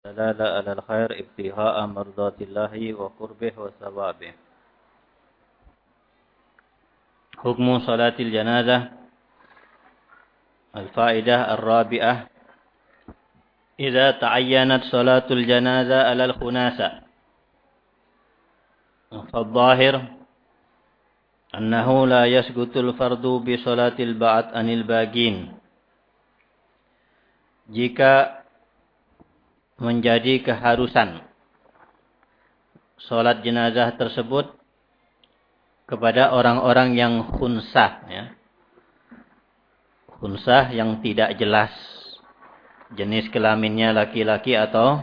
دلالة على الخير ابتغاء مرضات الله وقربه وثوابه. حكم صلاة الجنازة. الفائدة الرابعة. إذا تعينت صلاة الجنازة على الخناسة. فالظاهر أنه لا يسقط الفرد بصلاة البعض عن الباقين. jika menjadi keharusan sholat jenazah tersebut kepada orang-orang yang khunsah ya. Khunsah yang tidak jelas jenis kelaminnya laki-laki atau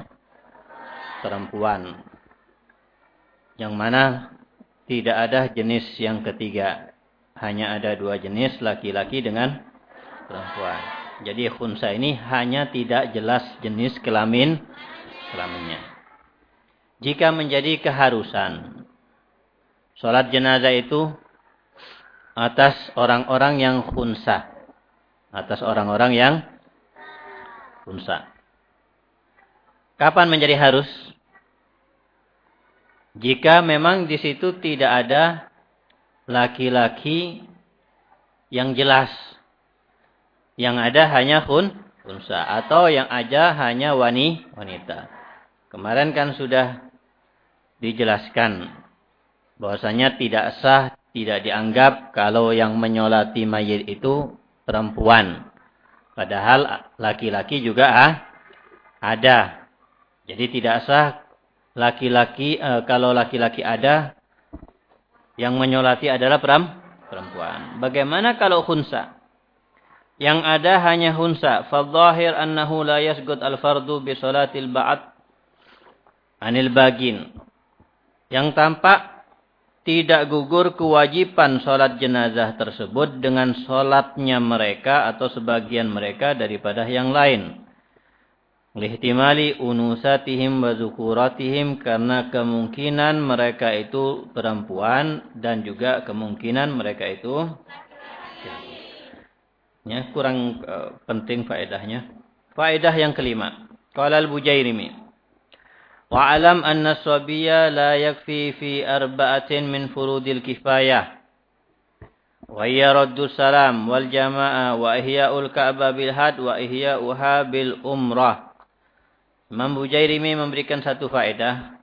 perempuan. Yang mana tidak ada jenis yang ketiga. Hanya ada dua jenis laki-laki dengan perempuan. Jadi khunsa ini hanya tidak jelas jenis kelamin kelaminnya. Jika menjadi keharusan sholat jenazah itu atas orang-orang yang khunsa, atas orang-orang yang khunsa. Kapan menjadi harus? Jika memang di situ tidak ada laki-laki yang jelas yang ada hanya hun, unsa. Atau yang ada hanya wani, wanita. Kemarin kan sudah dijelaskan. bahwasanya tidak sah, tidak dianggap kalau yang menyolati mayit itu perempuan. Padahal laki-laki juga ah, ada. Jadi tidak sah laki-laki e, kalau laki-laki ada yang menyolati adalah perempuan. Bagaimana kalau khunsa? Yang ada hanya hunsa. Fadzahir annahu la yasgud al-fardu bi salatil ba'd anil bagin. Yang tampak tidak gugur kewajiban sholat jenazah tersebut dengan sholatnya mereka atau sebagian mereka daripada yang lain. Lihtimali unusatihim wa zukuratihim karena kemungkinan mereka itu perempuan dan juga kemungkinan mereka itu Ya, kurang uh, penting faedahnya. Faedah yang kelima. Qala al-Bujairimi. Wa alam anna sabiyya la yakfi fi arba'atin min furudil kifayah. Wa hiya raddu salam wal jama'a wa ihya'ul ka'bah bil had wa ihya'uha bil umrah. Imam Bujairimi memberikan satu faedah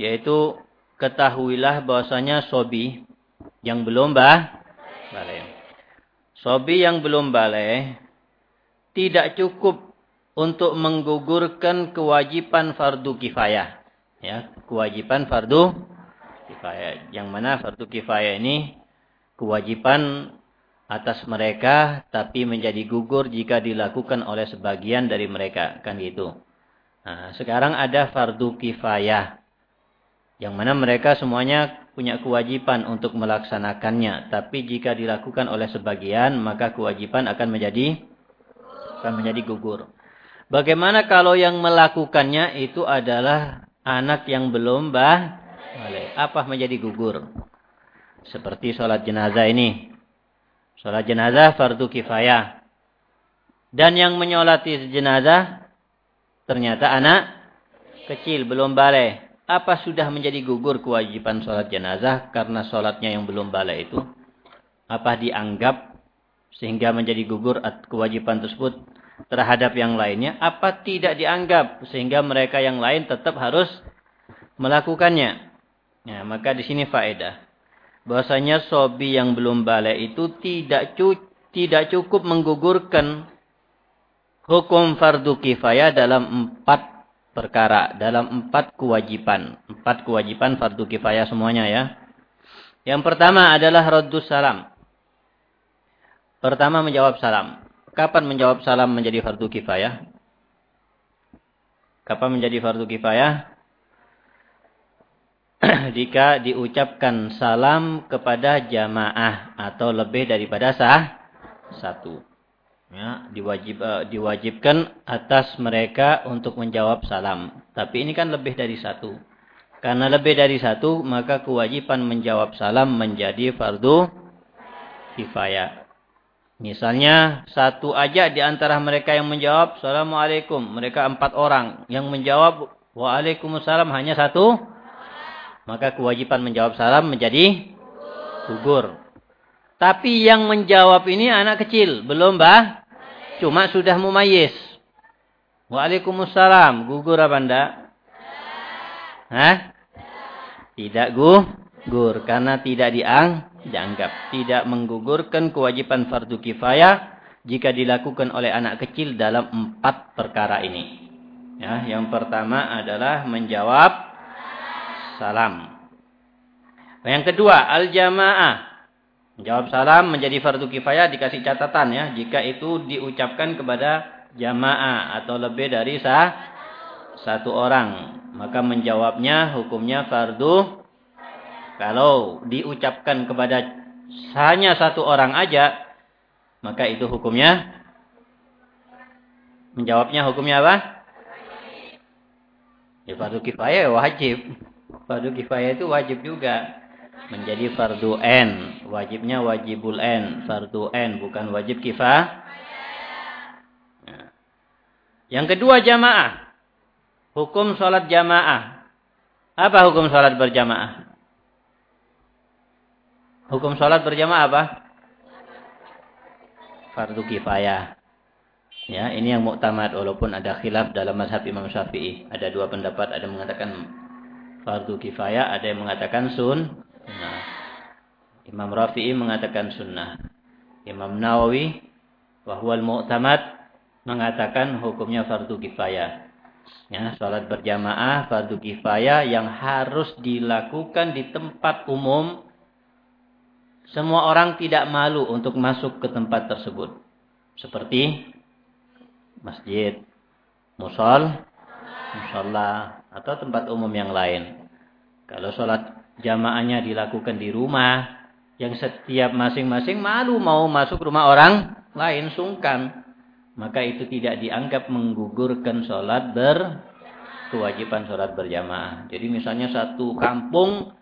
yaitu ketahuilah bahwasanya sobi yang belum bah balik Sobi yang belum balik tidak cukup untuk menggugurkan kewajiban fardu kifayah. Ya, kewajiban fardu kifayah. Yang mana fardu kifayah ini kewajiban atas mereka tapi menjadi gugur jika dilakukan oleh sebagian dari mereka. Kan gitu. Nah, sekarang ada fardu kifayah. Yang mana mereka semuanya punya kewajiban untuk melaksanakannya. Tapi jika dilakukan oleh sebagian, maka kewajiban akan menjadi akan menjadi gugur. Bagaimana kalau yang melakukannya itu adalah anak yang belum bah Apa menjadi gugur? Seperti sholat jenazah ini. Sholat jenazah fardu kifayah. Dan yang menyolati jenazah ternyata anak kecil belum balik apa sudah menjadi gugur kewajiban sholat jenazah karena sholatnya yang belum balik itu? Apa dianggap sehingga menjadi gugur kewajiban tersebut terhadap yang lainnya? Apa tidak dianggap sehingga mereka yang lain tetap harus melakukannya? Ya, maka di sini faedah. Bahwasanya sobi yang belum balik itu tidak cu tidak cukup menggugurkan hukum fardu kifayah dalam empat perkara dalam empat kewajiban. Empat kewajiban fardu kifayah semuanya ya. Yang pertama adalah raddus salam. Pertama menjawab salam. Kapan menjawab salam menjadi fardu kifayah? Kapan menjadi fardu kifayah? Jika diucapkan salam kepada jamaah atau lebih daripada sah satu ya, diwajib, uh, diwajibkan atas mereka untuk menjawab salam. Tapi ini kan lebih dari satu. Karena lebih dari satu, maka kewajiban menjawab salam menjadi fardu kifayah. Misalnya satu aja di antara mereka yang menjawab Assalamualaikum. Mereka empat orang. Yang menjawab Waalaikumsalam hanya satu. Maka kewajiban menjawab salam menjadi gugur. Tapi yang menjawab ini anak kecil. Belum bah. Cuma sudah mumayis. Waalaikumsalam. Gugur apa enggak? Hah? Tidak gugur. Karena tidak diang dianggap tidak menggugurkan kewajiban fardu kifayah jika dilakukan oleh anak kecil dalam empat perkara ini. Ya, yang pertama adalah menjawab salam. Yang kedua, al-jamaah. Menjawab salam menjadi fardu kifayah dikasih catatan ya, jika itu diucapkan kepada jamaah atau lebih dari sah, satu orang. Maka menjawabnya hukumnya fardu kalau diucapkan kepada hanya satu orang aja, maka itu hukumnya menjawabnya hukumnya apa? Ya fardu kifayah wajib. Fardu kifayah itu wajib juga. Menjadi fardu N. Wajibnya wajibul N. Fardu N bukan wajib kifah. Ya. Yang kedua jamaah. Hukum sholat jamaah. Apa hukum sholat berjamaah? Hukum sholat berjamaah apa? Fardu kifayah. Ya, ini yang muktamad walaupun ada khilaf dalam mazhab Imam Syafi'i. Ada dua pendapat, ada yang mengatakan fardu kifayah, ada yang mengatakan sun. Nah, Imam Rafi'i mengatakan sunnah. Imam Nawawi bahwa muktamad mengatakan hukumnya fardu kifayah. Ya, salat berjamaah fardu kifayah yang harus dilakukan di tempat umum semua orang tidak malu untuk masuk ke tempat tersebut. Seperti masjid, musol, musola, atau tempat umum yang lain. Kalau sholat jamaahnya dilakukan di rumah, yang setiap masing-masing malu mau masuk rumah orang lain, sungkan. Maka itu tidak dianggap menggugurkan sholat ber kewajiban sholat berjamaah. Jadi misalnya satu kampung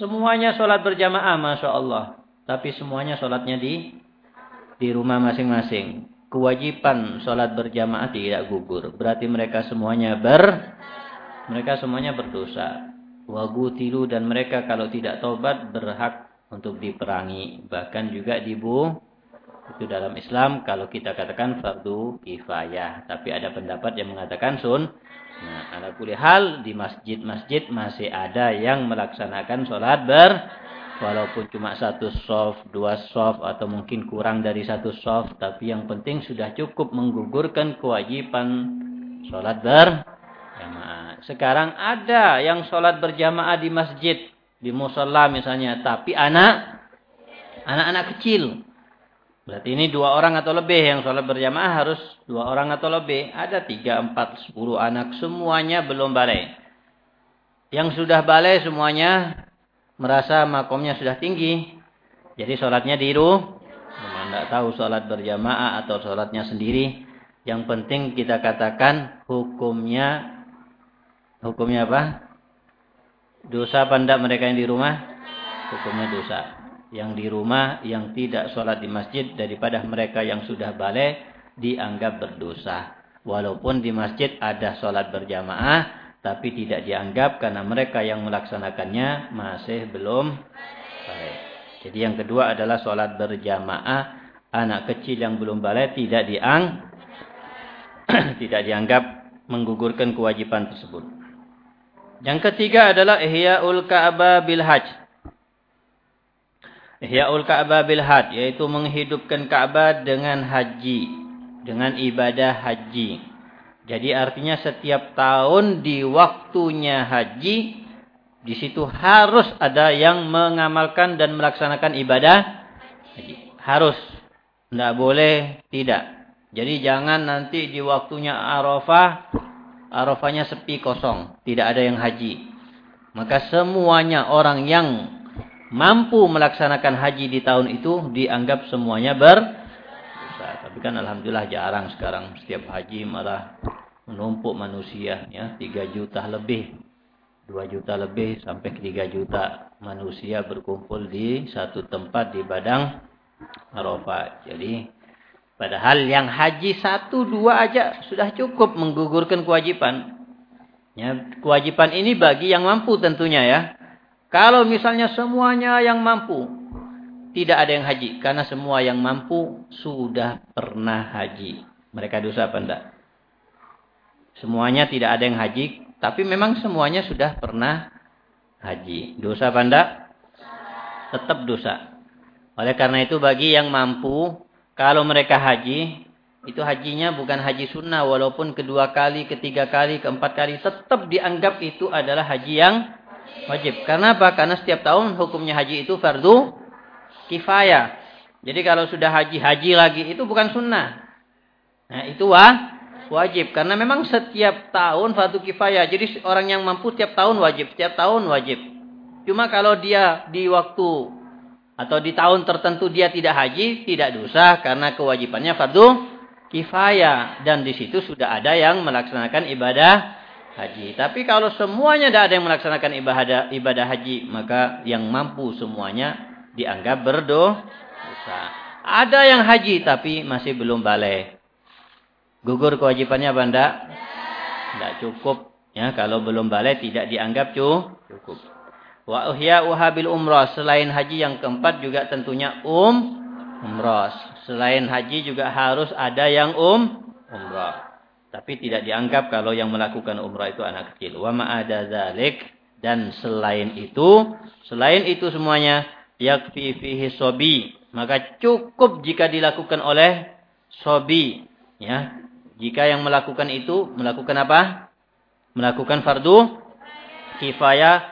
semuanya sholat berjamaah, masya Allah. Tapi semuanya sholatnya di di rumah masing-masing. Kewajiban sholat berjamaah tidak gugur. Berarti mereka semuanya ber mereka semuanya berdosa. Wagutilu dan mereka kalau tidak tobat berhak untuk diperangi. Bahkan juga dibu itu dalam Islam kalau kita katakan fardu kifayah. Tapi ada pendapat yang mengatakan sun. Nah, ala hal di masjid-masjid masih ada yang melaksanakan sholat ber walaupun cuma satu soft, dua soft, atau mungkin kurang dari satu soft, tapi yang penting sudah cukup menggugurkan kewajiban sholat berjamaah. Sekarang ada yang sholat berjamaah di masjid, di musola misalnya, tapi anak anak-anak kecil. Berarti ini dua orang atau lebih yang sholat berjamaah harus dua orang atau lebih. Ada tiga, empat, sepuluh anak, semuanya belum balai. Yang sudah balai semuanya merasa makomnya sudah tinggi. Jadi sholatnya di rumah. Tidak tahu sholat berjamaah atau sholatnya sendiri. Yang penting kita katakan hukumnya hukumnya apa? Dosa pandang mereka yang di rumah? Hukumnya dosa. Yang di rumah yang tidak sholat di masjid daripada mereka yang sudah balik dianggap berdosa. Walaupun di masjid ada sholat berjamaah, tapi tidak dianggap karena mereka yang melaksanakannya masih belum baik. Jadi yang kedua adalah sholat berjamaah anak kecil yang belum balik tidak diang tidak dianggap menggugurkan kewajiban tersebut. Yang ketiga adalah ihya'ul ka'bah bil hajj. Ihya'ul ka'bah bil hajj yaitu menghidupkan Ka'bah dengan haji, dengan ibadah haji. Jadi artinya setiap tahun di waktunya haji, di situ harus ada yang mengamalkan dan melaksanakan ibadah haji. Harus. Tidak boleh tidak. Jadi jangan nanti di waktunya Arafah, Arafahnya sepi kosong. Tidak ada yang haji. Maka semuanya orang yang mampu melaksanakan haji di tahun itu dianggap semuanya ber tapi kan alhamdulillah jarang sekarang setiap haji malah menumpuk manusia ya 3 juta lebih 2 juta lebih sampai 3 juta manusia berkumpul di satu tempat di badang Arafah. Jadi padahal yang haji satu dua aja sudah cukup menggugurkan kewajiban. Ya, kewajiban ini bagi yang mampu tentunya ya. Kalau misalnya semuanya yang mampu, tidak ada yang haji. Karena semua yang mampu sudah pernah haji. Mereka dosa apa enggak? Semuanya tidak ada yang haji. Tapi memang semuanya sudah pernah haji. Dosa apa enggak? Tetap dosa. Oleh karena itu bagi yang mampu, kalau mereka haji, itu hajinya bukan haji sunnah. Walaupun kedua kali, ketiga kali, keempat kali. Tetap dianggap itu adalah haji yang wajib. Karena apa? Karena setiap tahun hukumnya haji itu fardu kifayah. Jadi kalau sudah haji, haji lagi itu bukan sunnah. Nah itu wah, wajib. Karena memang setiap tahun fardu kifayah. Jadi orang yang mampu setiap tahun wajib. Setiap tahun wajib. Cuma kalau dia di waktu atau di tahun tertentu dia tidak haji, tidak dosa karena kewajibannya fardu kifayah dan di situ sudah ada yang melaksanakan ibadah haji. Tapi kalau semuanya tidak ada yang melaksanakan ibadah ibadah haji, maka yang mampu semuanya dianggap berdosa. Ada yang haji tapi masih belum balik. Gugur kewajibannya enggak? Enggak cukup. Ya, kalau belum balik tidak dianggap cukup. Wa uhya'uha bil umrah. Selain haji yang keempat juga tentunya um umrah. Selain haji juga harus ada yang um umrah. Tapi tidak dianggap kalau yang melakukan umrah itu anak kecil. Wa ma'ada zalik. Dan selain itu, selain itu semuanya, yakfi fihi sobi. Maka cukup jika dilakukan oleh sobi. Ya, Jika yang melakukan itu, melakukan apa? Melakukan fardu kifayah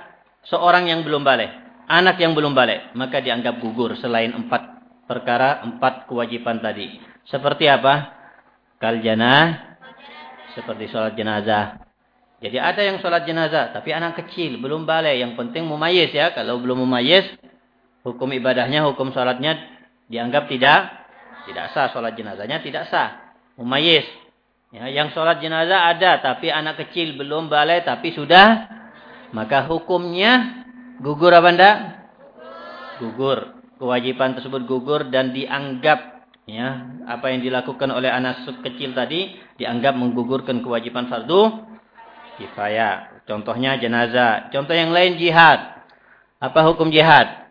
seorang yang belum balik, anak yang belum balik, maka dianggap gugur selain empat perkara, empat kewajiban tadi. Seperti apa? Kal janah, seperti sholat jenazah. Jadi ada yang sholat jenazah, tapi anak kecil, belum balik. Yang penting mumayyiz ya. Kalau belum mumayyiz, hukum ibadahnya, hukum sholatnya dianggap tidak tidak sah. Sholat jenazahnya tidak sah. Mumayyiz. Ya, yang sholat jenazah ada, tapi anak kecil belum balik, tapi sudah maka hukumnya gugur apa enggak? Gugur. Kewajiban tersebut gugur dan dianggap ya apa yang dilakukan oleh anak kecil tadi dianggap menggugurkan kewajiban fardu kifayah. Contohnya jenazah. Contoh yang lain jihad. Apa hukum jihad?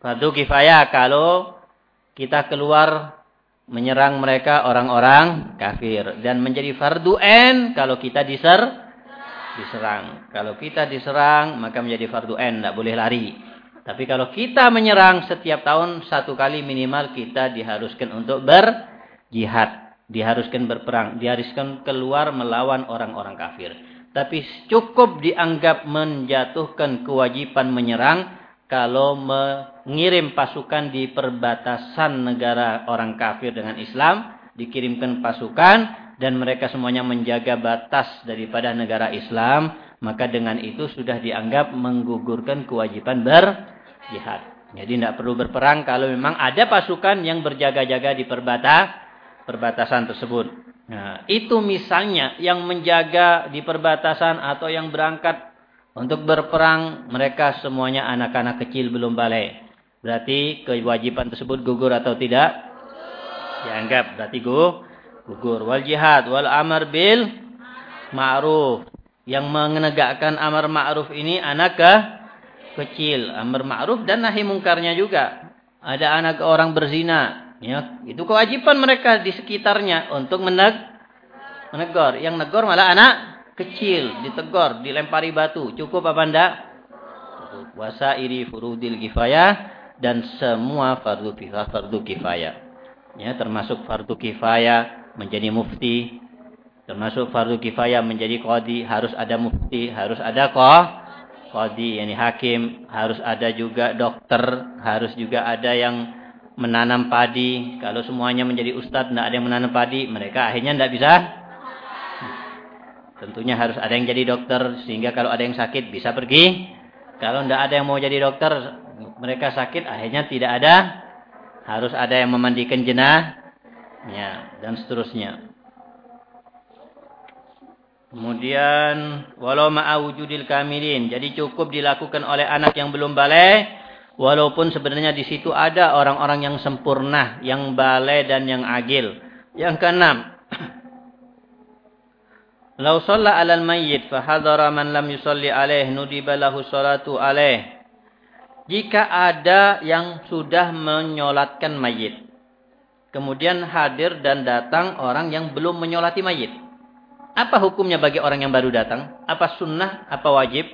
Fardu kifayah kalau kita keluar menyerang mereka orang-orang kafir dan menjadi fardu kalau kita diser diserang. Kalau kita diserang maka menjadi fardu tidak boleh lari. Tapi kalau kita menyerang setiap tahun satu kali minimal kita diharuskan untuk berjihad, diharuskan berperang, diharuskan keluar melawan orang-orang kafir. Tapi cukup dianggap menjatuhkan kewajiban menyerang kalau mengirim pasukan di perbatasan negara orang kafir dengan Islam, dikirimkan pasukan dan mereka semuanya menjaga batas daripada negara Islam, maka dengan itu sudah dianggap menggugurkan kewajiban berjihad. Jadi tidak perlu berperang kalau memang ada pasukan yang berjaga-jaga di perbatas perbatasan tersebut. Nah, itu misalnya yang menjaga di perbatasan atau yang berangkat untuk berperang mereka semuanya anak-anak kecil belum balik. Berarti kewajiban tersebut gugur atau tidak? Dianggap berarti gugur. Wal jihad wal amar bil ma'ruf. Yang menegakkan amar ma'ruf ini anak ke kecil. Amar ma'ruf dan nahi mungkarnya juga. Ada anak orang berzina. Ya, itu kewajiban mereka di sekitarnya untuk meneg menegur. Yang negor malah anak kecil, ditegur, dilempari batu. Cukup apa enggak? Cukup. iri furudil kifayah dan semua fardu kifayah, fardu kifayah. Ya, termasuk fardu kifayah menjadi mufti, termasuk fardu kifayah menjadi qadi, harus ada mufti, harus ada kok qadi, yakni hakim, harus ada juga dokter, harus juga ada yang menanam padi. Kalau semuanya menjadi ustadz, tidak ada yang menanam padi, mereka akhirnya tidak bisa Tentunya harus ada yang jadi dokter sehingga kalau ada yang sakit bisa pergi. Kalau tidak ada yang mau jadi dokter, mereka sakit akhirnya tidak ada. Harus ada yang memandikan jenah. Ya, dan seterusnya. Kemudian walau ma'awujudil kamilin. Jadi cukup dilakukan oleh anak yang belum balik Walaupun sebenarnya di situ ada orang-orang yang sempurna, yang balai dan yang agil. Yang keenam, Lau shalla 'alal mayyit fa hadara man lam yusalli alaih nudiba lahu salatu alaih. Jika ada yang sudah menyolatkan mayit. Kemudian hadir dan datang orang yang belum menyolati mayit. Apa hukumnya bagi orang yang baru datang? Apa sunnah? Apa wajib?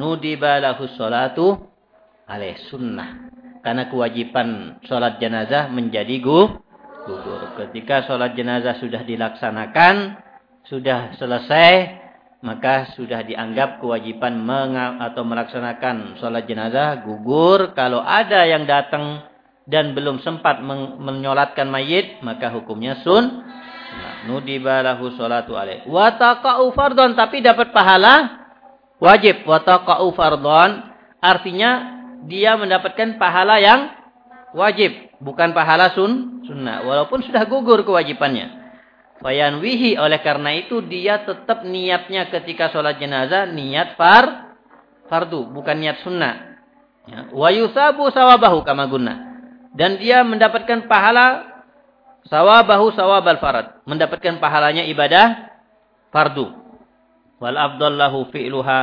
Nudiba lahu salatu alaih sunnah. Karena kewajiban sholat jenazah menjadi gugur. Ketika sholat jenazah sudah dilaksanakan, sudah selesai, maka sudah dianggap kewajiban atau melaksanakan sholat jenazah gugur. Kalau ada yang datang dan belum sempat menyolatkan mayit, maka hukumnya sun. Nudiba lahu sholatu alaih. Wataqa'u fardon, tapi dapat pahala wajib. Wataqa'u fardon, artinya dia mendapatkan pahala yang wajib. Bukan pahala sun, sunnah. Walaupun sudah gugur kewajibannya. Fayanwihi oleh karena itu dia tetap niatnya ketika sholat jenazah niat far fardu bukan niat sunnah. Ya. Wa yusabu sawabahu kama guna. Dan dia mendapatkan pahala sawabahu sawabal farad. Mendapatkan pahalanya ibadah fardu. Wal afdallahu fi'luha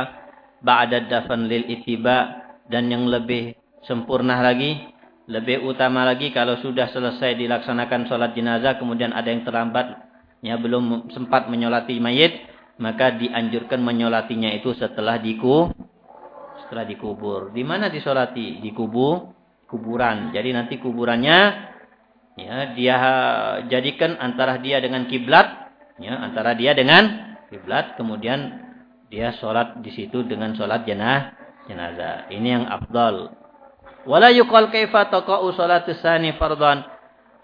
ba'da dafan lil itiba dan yang lebih sempurna lagi lebih utama lagi kalau sudah selesai dilaksanakan sholat jenazah kemudian ada yang terlambat ya belum sempat menyolati mayit, maka dianjurkan menyolatinya itu setelah diku setelah dikubur. Di mana disolati? Di kubu kuburan. Jadi nanti kuburannya ya dia jadikan antara dia dengan kiblat, ya antara dia dengan kiblat, kemudian dia sholat di situ dengan sholat jenah jenazah. Ini yang afdal. Wala yuqal kaifa taqa'u salatus sani fardhan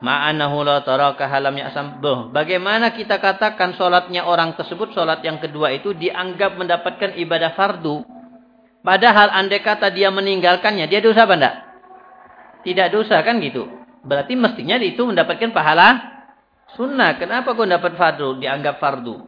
Ma'anahu la taraka halam ya'sam. Bagaimana kita katakan solatnya orang tersebut, solat yang kedua itu dianggap mendapatkan ibadah fardu. Padahal andai kata dia meninggalkannya, dia dosa apa enggak? Tidak dosa kan gitu. Berarti mestinya itu mendapatkan pahala sunnah. Kenapa kau dapat fardu? Dianggap fardu.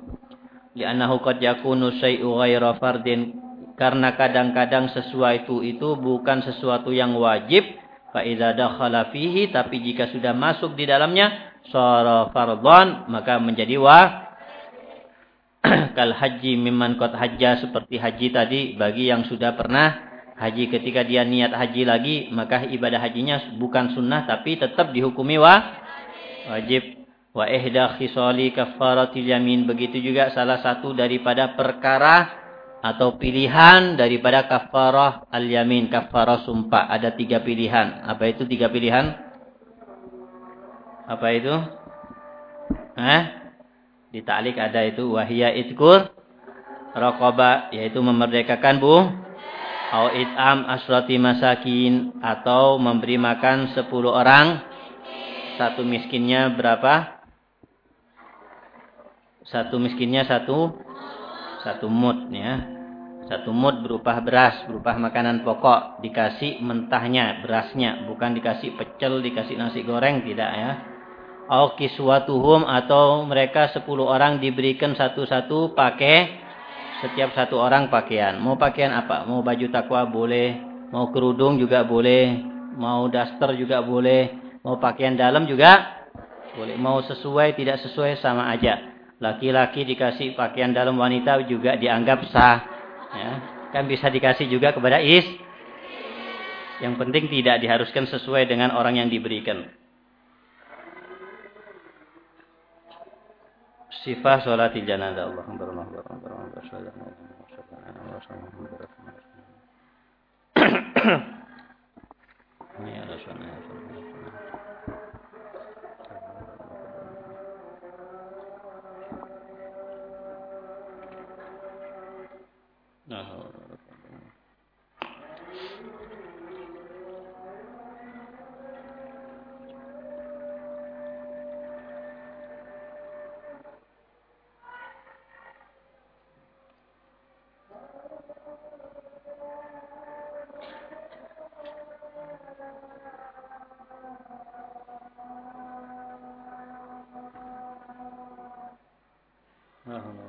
Li'annahu qad yakunu syai'u fardin. Karena kadang-kadang sesuatu itu bukan sesuatu yang wajib Dakhala fihi. Tapi jika sudah masuk di dalamnya. Sara. Maka menjadi wa. Kal haji mimman kot hajja. Seperti haji tadi. Bagi yang sudah pernah haji. Ketika dia niat haji lagi. Maka ibadah hajinya bukan sunnah. Tapi tetap dihukumi wa. Wajib. Wa ihda khisali kafaratil yamin. Begitu juga salah satu daripada perkara atau pilihan daripada kafarah al-yamin, kafarah sumpah. Ada tiga pilihan. Apa itu tiga pilihan? Apa itu? Hah? Di ta'lik ada itu wahia itkur raqaba yaitu memerdekakan bu au it'am asrati masakin atau memberi makan sepuluh orang satu miskinnya berapa? Satu miskinnya satu satu mud ya. Satu mud berupa beras, berupa makanan pokok, dikasih mentahnya, berasnya, bukan dikasih pecel, dikasih nasi goreng, tidak ya. Au kiswatuhum atau mereka sepuluh orang diberikan satu-satu pakai setiap satu orang pakaian. Mau pakaian apa? Mau baju takwa boleh, mau kerudung juga boleh, mau daster juga boleh, mau pakaian dalam juga boleh. Mau sesuai tidak sesuai sama aja. Laki-laki dikasih pakaian dalam wanita juga dianggap sah. Ya. Kan bisa dikasih juga kepada is. Yang penting tidak diharuskan sesuai dengan orang yang diberikan. Sifat sholat janazah Allah. Ya Rasulullah. No. Uh-huh.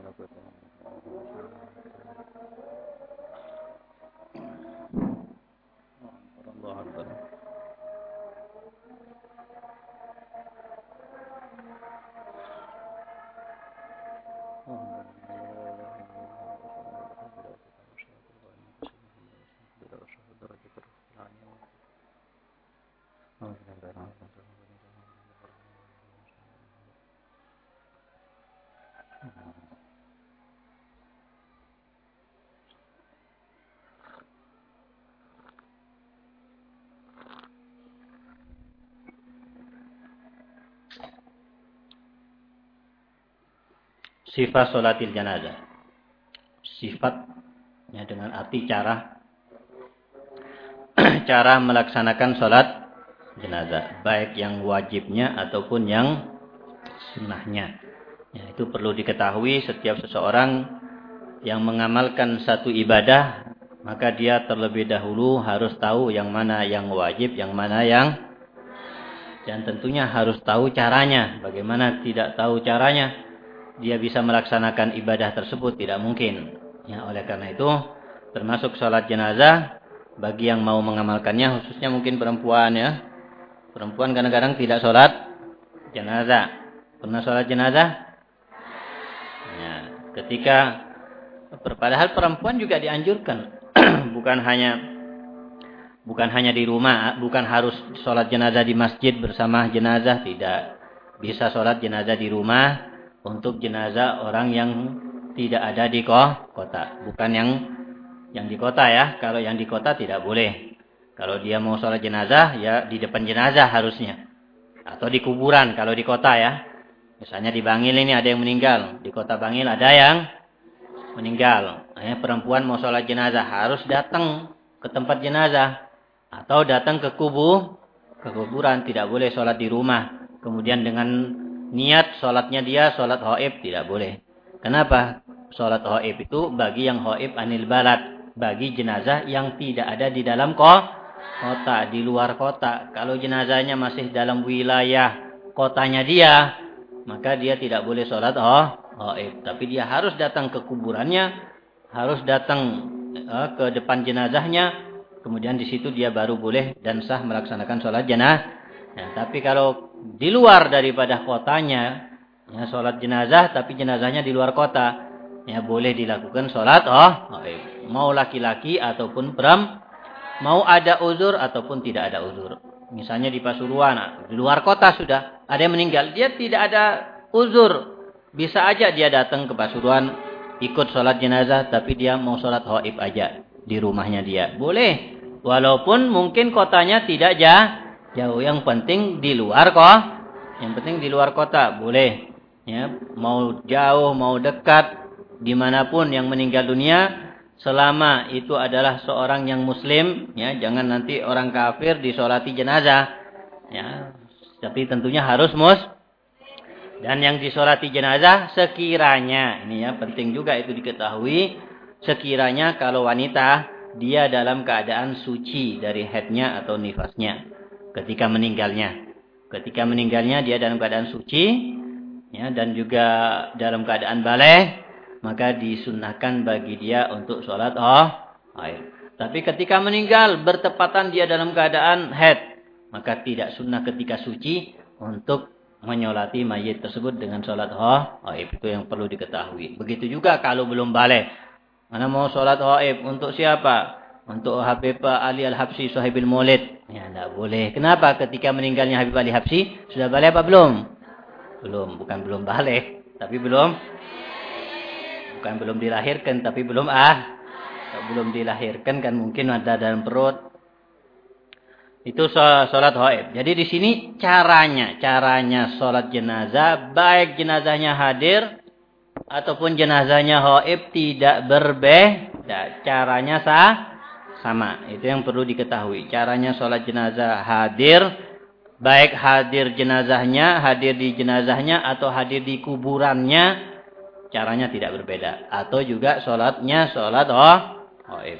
Sifat sholatil janazah. Sifatnya dengan arti cara cara melaksanakan sholat jenazah. Baik yang wajibnya ataupun yang sunnahnya. Ya, itu perlu diketahui setiap seseorang yang mengamalkan satu ibadah, maka dia terlebih dahulu harus tahu yang mana yang wajib, yang mana yang dan tentunya harus tahu caranya. Bagaimana tidak tahu caranya, dia bisa melaksanakan ibadah tersebut tidak mungkin. Ya, oleh karena itu, termasuk sholat jenazah bagi yang mau mengamalkannya, khususnya mungkin perempuan ya. Perempuan kadang-kadang tidak sholat jenazah. Pernah sholat jenazah? Ketika padahal perempuan juga dianjurkan bukan hanya bukan hanya di rumah, bukan harus sholat jenazah di masjid bersama jenazah, tidak. Bisa sholat jenazah di rumah untuk jenazah orang yang tidak ada di kota, bukan yang yang di kota ya. Kalau yang di kota tidak boleh. Kalau dia mau sholat jenazah, ya di depan jenazah harusnya. Atau di kuburan kalau di kota ya. Misalnya di Bangil ini ada yang meninggal. Di kota Bangil ada yang meninggal. Eh, perempuan mau sholat jenazah harus datang ke tempat jenazah. Atau datang ke kubu, ke kuburan. Tidak boleh sholat di rumah. Kemudian dengan niat sholatnya dia sholat hoib. Tidak boleh. Kenapa? Sholat hoib itu bagi yang hoib anil balat. Bagi jenazah yang tidak ada di dalam kota. Di luar kota. Kalau jenazahnya masih dalam wilayah kotanya dia maka dia tidak boleh sholat gaib. Tapi dia harus datang ke kuburannya, harus datang uh, ke depan jenazahnya, kemudian di situ dia baru boleh dan sah melaksanakan sholat jenazah. Ya, tapi kalau di luar daripada kotanya, ya, sholat jenazah, tapi jenazahnya di luar kota, ya boleh dilakukan sholat oh. Mau laki-laki ataupun peram, mau ada uzur ataupun tidak ada uzur. Misalnya di Pasuruan, di luar kota sudah ada yang meninggal, dia tidak ada uzur. Bisa aja dia datang ke Pasuruan, ikut sholat jenazah, tapi dia mau sholat hoib aja di rumahnya dia. Boleh. Walaupun mungkin kotanya tidak jauh. Yang penting di luar kok. Yang penting di luar kota. Boleh. Ya, mau jauh, mau dekat, di mana pun yang meninggal dunia, selama itu adalah seorang yang muslim ya jangan nanti orang kafir disolati jenazah ya tapi tentunya harus mus dan yang disolati jenazah sekiranya ini ya penting juga itu diketahui sekiranya kalau wanita dia dalam keadaan suci dari headnya atau nifasnya ketika meninggalnya ketika meninggalnya dia dalam keadaan suci ya dan juga dalam keadaan baleh maka disunahkan bagi dia untuk sholat oh air. Tapi ketika meninggal bertepatan dia dalam keadaan head, maka tidak sunnah ketika suci untuk menyolati mayit tersebut dengan sholat oh aib itu yang perlu diketahui. Begitu juga kalau belum balik, mana mau sholat aib untuk siapa? Untuk Habib Ali Al-Habsi Sahibil Maulid. Ya, tidak boleh. Kenapa? Ketika meninggalnya Habib Ali Habsi, sudah balik apa belum? Belum, bukan belum balik. Tapi belum bukan belum dilahirkan tapi belum ah belum dilahirkan kan mungkin ada dalam perut itu sholat hoib. Jadi di sini caranya, caranya sholat jenazah, baik jenazahnya hadir ataupun jenazahnya hoib tidak berbeda. Caranya sah, sama. Itu yang perlu diketahui. Caranya sholat jenazah hadir, baik hadir jenazahnya, hadir di jenazahnya atau hadir di kuburannya, caranya tidak berbeda. Atau juga sholatnya sholat oh, hoib.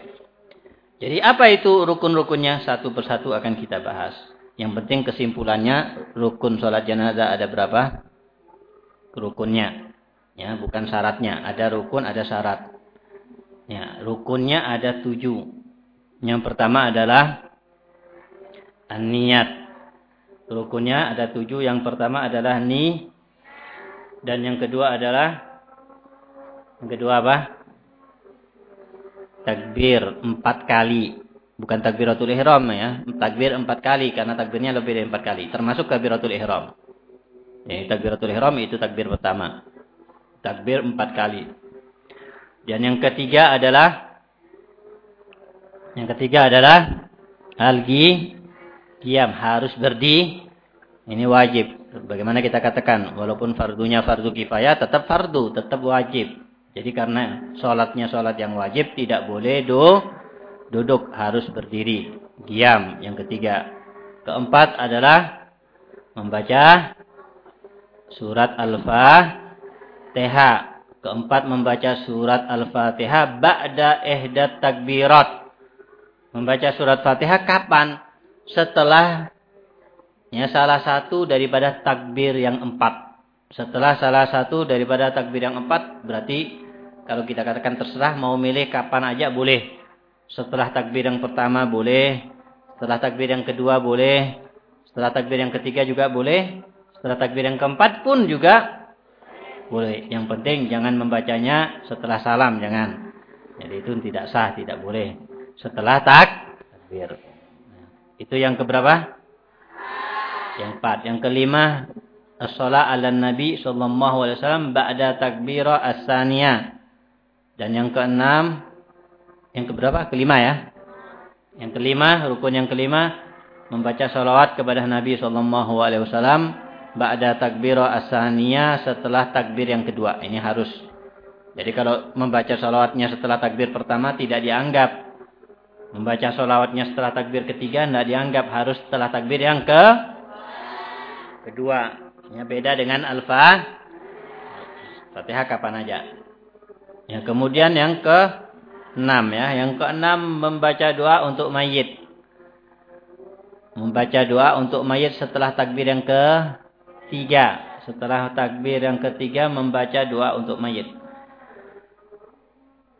Jadi apa itu rukun-rukunnya? Satu persatu akan kita bahas. Yang penting kesimpulannya rukun sholat jenazah ada berapa? Rukunnya. Ya, bukan syaratnya. Ada rukun, ada syarat. Ya, rukunnya ada tujuh. Yang pertama adalah niat. Rukunnya ada tujuh. Yang pertama adalah ni. Dan yang kedua adalah yang kedua apa? Takbir empat kali. Bukan takbiratul ihram ya. Takbir empat kali. Karena takbirnya lebih dari empat kali. Termasuk takbiratul ihram. Ya, takbiratul ihram itu takbir pertama. Takbir empat kali. Dan yang ketiga adalah yang ketiga adalah algi diam harus berdi ini wajib. Bagaimana kita katakan walaupun fardunya fardu kifayah tetap fardu, tetap wajib. Jadi karena sholatnya sholat yang wajib tidak boleh do duduk harus berdiri diam yang ketiga keempat adalah membaca surat al-fatihah Keempat membaca surat Al-Fatihah ba'da ihdat takbirat. Membaca surat Fatihah kapan? Setelah ya, salah satu daripada takbir yang empat. Setelah salah satu daripada takbir yang empat, berarti kalau kita katakan terserah mau milih kapan aja boleh. Setelah takbir yang pertama boleh. Setelah takbir yang kedua boleh. Setelah takbir yang ketiga juga boleh. Setelah takbir yang keempat pun juga boleh. Yang penting jangan membacanya setelah salam, jangan. Jadi itu tidak sah, tidak boleh. Setelah tak takbir. Itu yang keberapa? Yang empat. Yang kelima, as-salat ala nabi sallallahu alaihi wasallam ba'da takbira as-saniyah. Dan yang keenam, yang keberapa? Kelima ya. Yang kelima, rukun yang kelima, membaca salawat kepada Nabi sallallahu alaihi wasallam ba'da takbiro setelah takbir yang kedua. Ini harus. Jadi kalau membaca salawatnya setelah takbir pertama tidak dianggap. Membaca salawatnya setelah takbir ketiga tidak dianggap. Harus setelah takbir yang ke kedua. Ya, beda dengan alfa. Fatihah kapan aja. Ya, kemudian yang ke enam ya. Yang ke enam membaca doa untuk mayit. Membaca doa untuk mayit setelah takbir yang ke tiga. Setelah takbir yang ketiga membaca doa untuk mayit.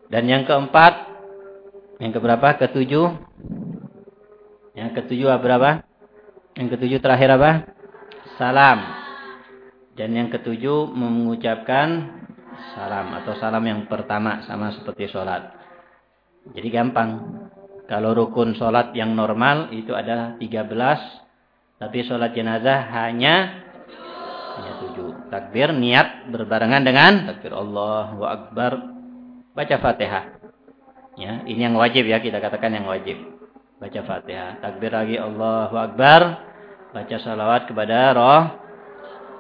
Dan yang keempat, yang keberapa? Ketujuh. Yang ketujuh berapa? Yang ketujuh terakhir apa? Salam. Dan yang ketujuh mengucapkan salam atau salam yang pertama sama seperti sholat. Jadi gampang. Kalau rukun sholat yang normal itu ada 13. Tapi sholat jenazah hanya hanya tujuh. Takbir niat berbarengan dengan takbir Allahu Akbar. Baca Fatihah. Ya, ini yang wajib ya kita katakan yang wajib. Baca Fatihah. Takbir lagi Allahu Akbar. Baca salawat kepada roh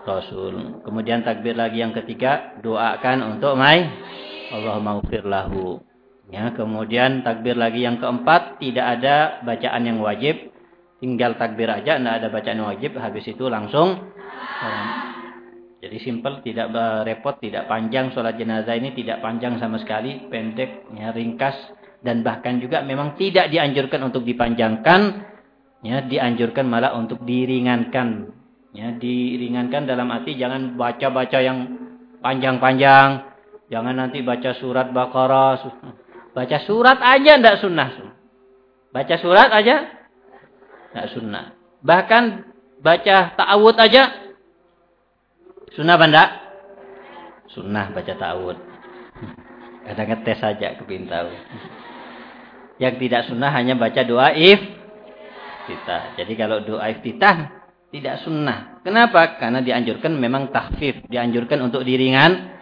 Rasul. Kemudian takbir lagi yang ketiga, doakan untuk mai Allahumma ufir lahu. Ya, kemudian takbir lagi yang keempat, tidak ada bacaan yang wajib. Tinggal takbir aja, tidak ada bacaan yang wajib. Habis itu langsung jadi simpel, tidak repot, tidak panjang. Sholat jenazah ini tidak panjang sama sekali, pendek, ya, ringkas. Dan bahkan juga memang tidak dianjurkan untuk dipanjangkan. Ya, dianjurkan malah untuk diringankan. Ya, diringankan dalam arti jangan baca-baca yang panjang-panjang. Jangan nanti baca surat Baqarah. Baca surat aja tidak sunnah. Baca surat aja tidak sunnah. Bahkan baca ta'awud aja Sunnah apa enggak? Sunnah baca ta'awud. Kadang ngetes saja kepin tahu. Yang tidak sunnah hanya baca doa if kita. Jadi kalau doa iftitah tidak sunnah. Kenapa? Karena dianjurkan memang tahfif. Dianjurkan untuk diringan.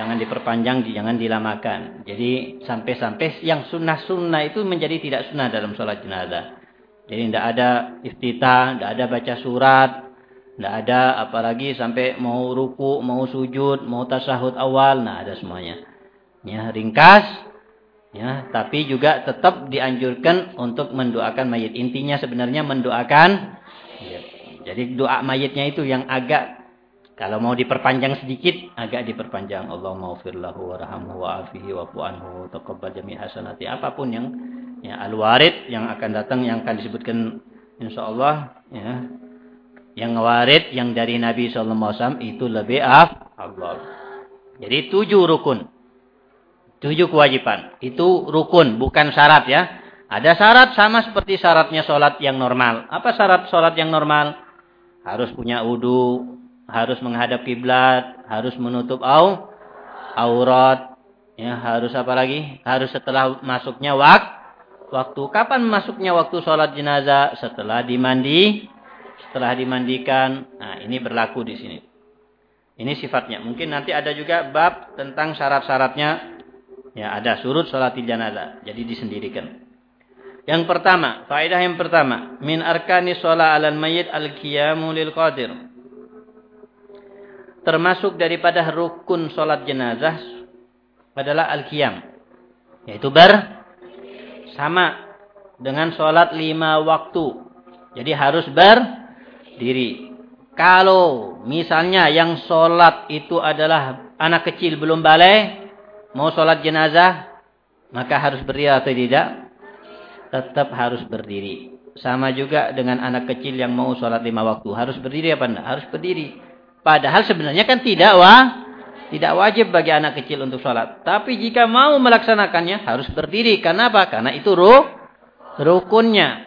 Jangan diperpanjang, jangan dilamakan. Jadi sampai-sampai yang sunnah-sunnah itu menjadi tidak sunnah dalam sholat jenazah. Jadi tidak ada iftitah, tidak ada baca surat, tidak ada apalagi sampai mau ruku, mau sujud, mau tasahud awal. Nah ada semuanya. Ya, ringkas. Ya, tapi juga tetap dianjurkan untuk mendoakan mayit. Intinya sebenarnya mendoakan. Ya, jadi doa mayitnya itu yang agak kalau mau diperpanjang sedikit, agak diperpanjang. Allah maufirlahu warhamhu wa'afihi wa'fu anhu taqabbal jami' hasanati. Apa pun yang ya, al-warid yang akan datang yang akan disebutkan insyaallah ya yang warid yang dari Nabi SAW itu lebih afdal. Jadi tujuh rukun. Tujuh kewajiban. Itu rukun, bukan syarat ya. Ada syarat sama seperti syaratnya sholat yang normal. Apa syarat sholat yang normal? Harus punya wudhu, harus menghadap kiblat, harus menutup au, aurat, ya harus apa lagi? Harus setelah masuknya wak, waktu. Kapan masuknya waktu sholat jenazah? Setelah dimandi, setelah dimandikan. Nah, ini berlaku di sini. Ini sifatnya. Mungkin nanti ada juga bab tentang syarat-syaratnya. Ya, ada surut sholatil janazah. Jadi disendirikan. Yang pertama, faedah yang pertama, min arkani sholat alal mayyit al-qiyamu lil qadir. Termasuk daripada rukun sholat jenazah adalah al-qiyam. Yaitu ber sama dengan sholat lima waktu. Jadi harus berdiri. Kalau misalnya yang sholat itu adalah anak kecil belum balik, mau sholat jenazah, maka harus berdiri atau tidak? tetap harus berdiri. Sama juga dengan anak kecil yang mau sholat lima waktu. Harus berdiri apa enggak? Harus berdiri. Padahal sebenarnya kan tidak wah, tidak wajib bagi anak kecil untuk sholat. Tapi jika mau melaksanakannya harus berdiri. Kenapa? Karena itu ruh, rukunnya.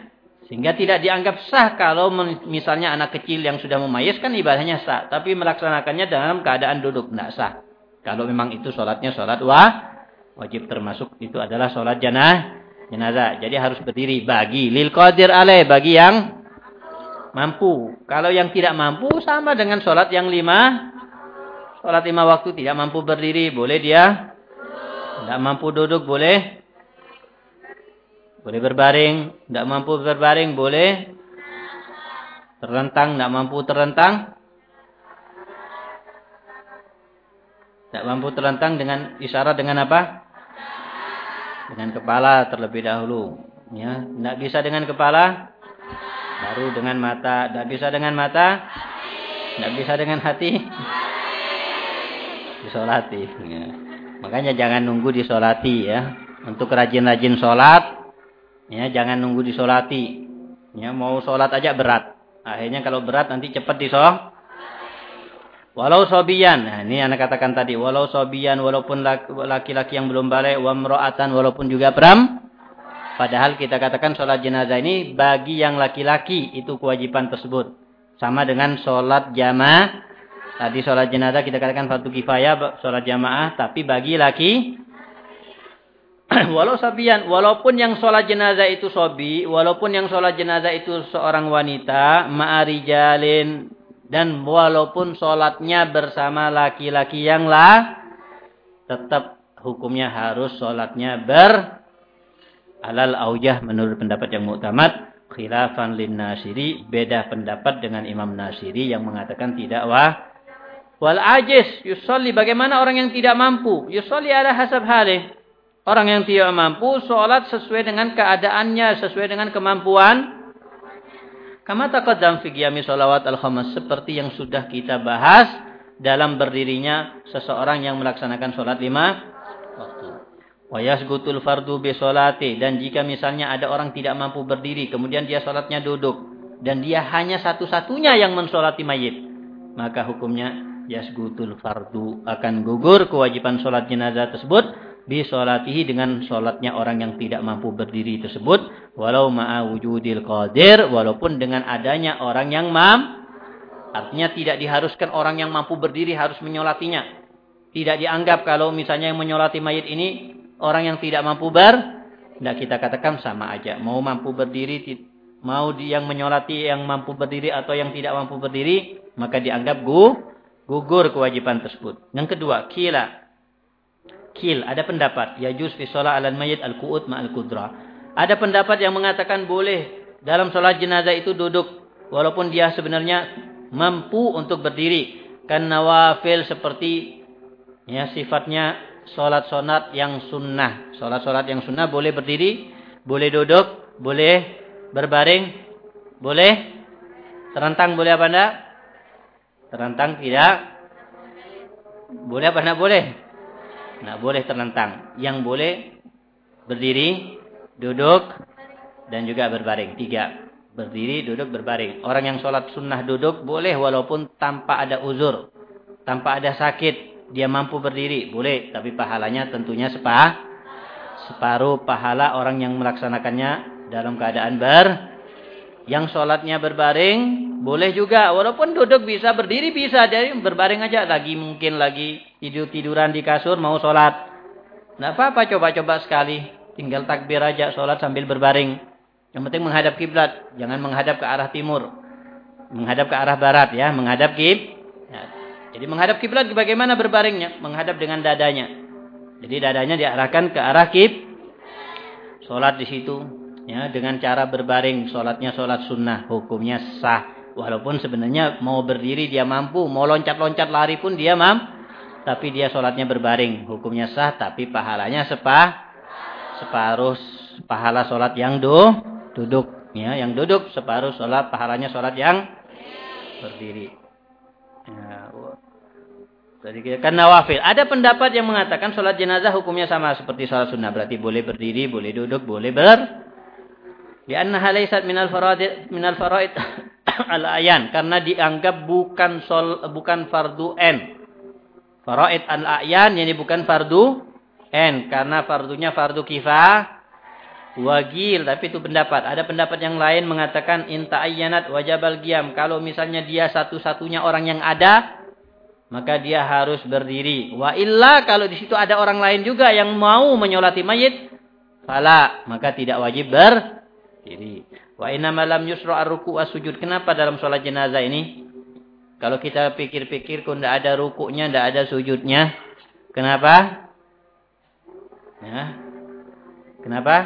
Sehingga tidak dianggap sah kalau misalnya anak kecil yang sudah memayis kan ibadahnya sah. Tapi melaksanakannya dalam keadaan duduk. Tidak sah. Kalau memang itu sholatnya sholat wah, wajib termasuk itu adalah sholat janah jenazah. Jadi harus berdiri bagi lil qadir alaih bagi yang mampu. Kalau yang tidak mampu sama dengan sholat yang lima. Sholat lima waktu tidak mampu berdiri boleh dia. Tidak mampu duduk boleh. Boleh berbaring. Tidak mampu berbaring boleh. Terlentang tidak mampu terlentang. Tidak mampu terlentang dengan isyarat dengan apa? dengan kepala terlebih dahulu. Ya, tidak bisa dengan kepala, baru dengan mata. Tidak bisa dengan mata, tidak bisa dengan hati. Disolati. Ya. Makanya jangan nunggu disolati ya. Untuk rajin-rajin sholat, ya jangan nunggu disolati. Ya, mau sholat aja berat. Akhirnya kalau berat nanti cepat disolati Walau sobian, nah ini anak katakan tadi, walau sobian, walaupun laki-laki yang belum balik, wamro'atan, walaupun juga peram. Padahal kita katakan sholat jenazah ini bagi yang laki-laki itu kewajiban tersebut. Sama dengan sholat jamaah. Tadi sholat jenazah kita katakan satu kifayah, sholat jamaah. Tapi bagi laki, walau sobian, walaupun yang sholat jenazah itu sobi, walaupun yang sholat jenazah itu seorang wanita, ma'arijalin, dan walaupun sholatnya bersama laki-laki yang lah, tetap hukumnya harus sholatnya ber alal aujah menurut pendapat yang muktamad khilafan lin nasiri beda pendapat dengan Imam Nasiri yang mengatakan tidak wah. Wal ajis yusolli bagaimana orang yang tidak mampu? Yusolli ala hasab halih orang yang tidak mampu sholat sesuai dengan keadaannya sesuai dengan kemampuan. Kama taqaddam fi qiyami sholawat al-khamas seperti yang sudah kita bahas dalam berdirinya seseorang yang melaksanakan sholat lima waktu. Wa yasgutul fardu bi sholati. Dan jika misalnya ada orang tidak mampu berdiri kemudian dia sholatnya duduk. Dan dia hanya satu-satunya yang mensolati mayit. Maka hukumnya yasgutul fardu akan gugur kewajiban sholat jenazah tersebut bisolatihi dengan sholatnya orang yang tidak mampu berdiri tersebut. Walau ma'a wujudil qadir walaupun dengan adanya orang yang mam artinya tidak diharuskan orang yang mampu berdiri harus menyolatinya. Tidak dianggap kalau misalnya yang menyolati mayit ini orang yang tidak mampu ber tidak kita katakan sama aja. Mau mampu berdiri mau yang menyolati yang mampu berdiri atau yang tidak mampu berdiri maka dianggap gu, gugur kewajiban tersebut. Yang kedua kila Kil, ada pendapat. Ya juz fi sholat alal mayit al-ku'ud kudra. Ada pendapat yang mengatakan boleh dalam sholat jenazah itu duduk. Walaupun dia sebenarnya mampu untuk berdiri. Kan nawafil seperti ya sifatnya sholat sunat yang sunnah. Sholat-sholat yang sunnah boleh berdiri, boleh duduk, boleh berbaring, boleh terentang boleh apa enggak? Terentang tidak. Boleh apa enggak boleh? Nah, boleh terlentang. Yang boleh berdiri, duduk, dan juga berbaring. Tiga. Berdiri, duduk, berbaring. Orang yang sholat sunnah duduk boleh walaupun tanpa ada uzur. Tanpa ada sakit. Dia mampu berdiri. Boleh. Tapi pahalanya tentunya sepah. Separuh pahala orang yang melaksanakannya dalam keadaan ber. Yang sholatnya berbaring boleh juga, walaupun duduk bisa, berdiri bisa, jadi berbaring aja. Lagi mungkin lagi tidur-tiduran di kasur, mau sholat. Tidak apa-apa, coba-coba sekali. Tinggal takbir aja, sholat sambil berbaring. Yang penting menghadap kiblat, jangan menghadap ke arah timur. Menghadap ke arah barat ya, menghadap kib. Ya. Jadi menghadap kiblat bagaimana berbaringnya? Menghadap dengan dadanya. Jadi dadanya diarahkan ke arah kib. Sholat di situ. Ya, dengan cara berbaring. Sholatnya sholat sunnah. Hukumnya sah. Walaupun sebenarnya mau berdiri dia mampu. Mau loncat-loncat lari pun dia mampu. Tapi dia sholatnya berbaring. Hukumnya sah. Tapi pahalanya sepah. Separuh pahala sholat yang do, duduk. Ya, yang duduk separuh sholat pahalanya sholat yang berdiri. Ya, jadi kan nawafil. Ada pendapat yang mengatakan sholat jenazah hukumnya sama seperti sholat sunnah. Berarti boleh berdiri, boleh duduk, boleh ber. Di anna halaisat minal faraid minal faraid al ayan karena dianggap bukan sol bukan fardu n. Faraid al ayan ini bukan fardu n karena fardunya fardu kifah wagil tapi itu pendapat. Ada pendapat yang lain mengatakan inta ayyanat wajabal giam. Kalau misalnya dia satu-satunya orang yang ada maka dia harus berdiri. Wa illa kalau di situ ada orang lain juga yang mau menyolati mayit, fala, maka tidak wajib berdiri. Wa inna malam yusra ar-ruku sujud. Kenapa dalam sholat jenazah ini? Kalau kita pikir-pikir kok tidak ada rukuknya, tidak ada sujudnya. Kenapa? Ya. Kenapa?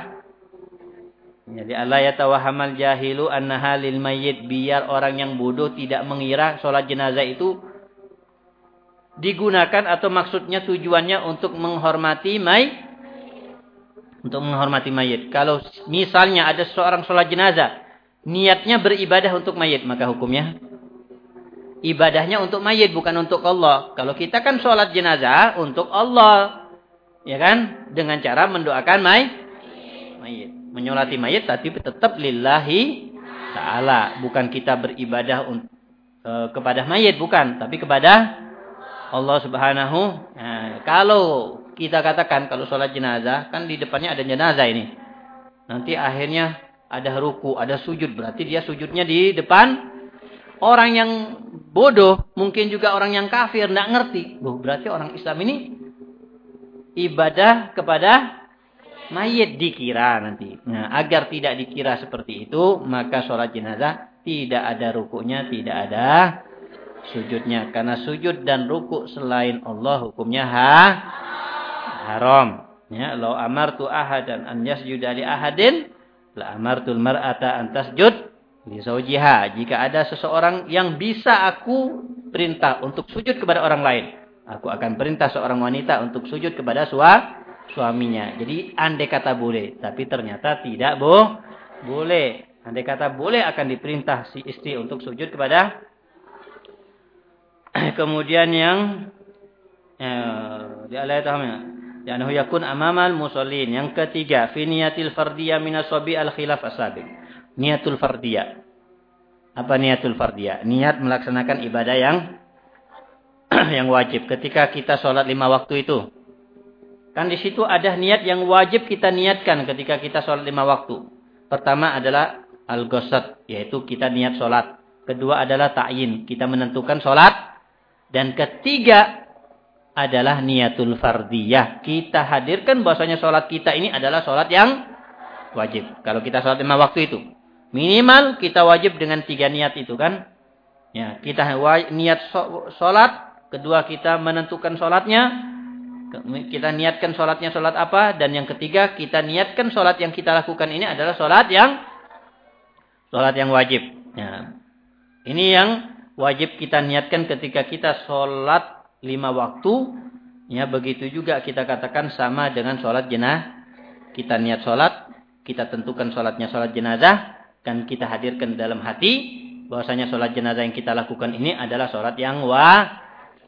Jadi Allah ya tawahamal jahilu annaha lil mayyit biar orang yang bodoh tidak mengira sholat jenazah itu digunakan atau maksudnya tujuannya untuk menghormati mayit untuk menghormati mayit. Kalau misalnya ada seorang sholat jenazah, niatnya beribadah untuk mayit, maka hukumnya ibadahnya untuk mayit bukan untuk Allah. Kalau kita kan sholat jenazah untuk Allah, ya kan, dengan cara mendoakan mayit, mayit, menyolati mayit, tapi tetap lillahi taala, bukan kita beribadah uh, kepada mayit, bukan, tapi kepada Allah Subhanahu. Nah, kalau kita katakan kalau sholat jenazah kan di depannya ada jenazah ini. Nanti akhirnya ada ruku, ada sujud. Berarti dia sujudnya di depan orang yang bodoh, mungkin juga orang yang kafir, tidak ngerti. Loh, berarti orang Islam ini ibadah kepada mayit dikira nanti. Nah, agar tidak dikira seperti itu, maka sholat jenazah tidak ada rukunya, tidak ada sujudnya. Karena sujud dan ruku selain Allah hukumnya ha haram. Ya, law amartu ahadan an yasjuda li ahadin la amartul mar'ata an tasjud li zawjiha. Jika ada seseorang yang bisa aku perintah untuk sujud kepada orang lain, aku akan perintah seorang wanita untuk sujud kepada sua, suaminya. Jadi andai kata boleh, tapi ternyata tidak boh, boleh. Andai kata boleh akan diperintah si istri untuk sujud kepada kemudian yang eh, di ayat Yanahu yakun amamal musallin. Yang ketiga, fi niyatil fardiyah minasobi al khilaf asabi. Niatul fardiyah. Apa niatul fardiyah? Niat melaksanakan ibadah yang yang wajib. Ketika kita sholat lima waktu itu. Kan di situ ada niat yang wajib kita niatkan ketika kita sholat lima waktu. Pertama adalah al-ghasad. Yaitu kita niat sholat. Kedua adalah ta'yin. Kita menentukan sholat dan ketiga adalah niatul fardiyah. Kita hadirkan bahwasanya sholat kita ini adalah sholat yang wajib. Kalau kita sholat lima waktu itu. Minimal kita wajib dengan tiga niat itu kan. Ya, kita niat sholat. Kedua kita menentukan sholatnya. Kita niatkan sholatnya sholat apa. Dan yang ketiga kita niatkan sholat yang kita lakukan ini adalah sholat yang sholat yang wajib. Ya. Ini yang wajib kita niatkan ketika kita sholat lima waktu. Ya begitu juga kita katakan sama dengan sholat jenazah. Kita niat sholat, kita tentukan sholatnya sholat jenazah, dan kita hadirkan dalam hati bahwasanya sholat jenazah yang kita lakukan ini adalah sholat yang wa,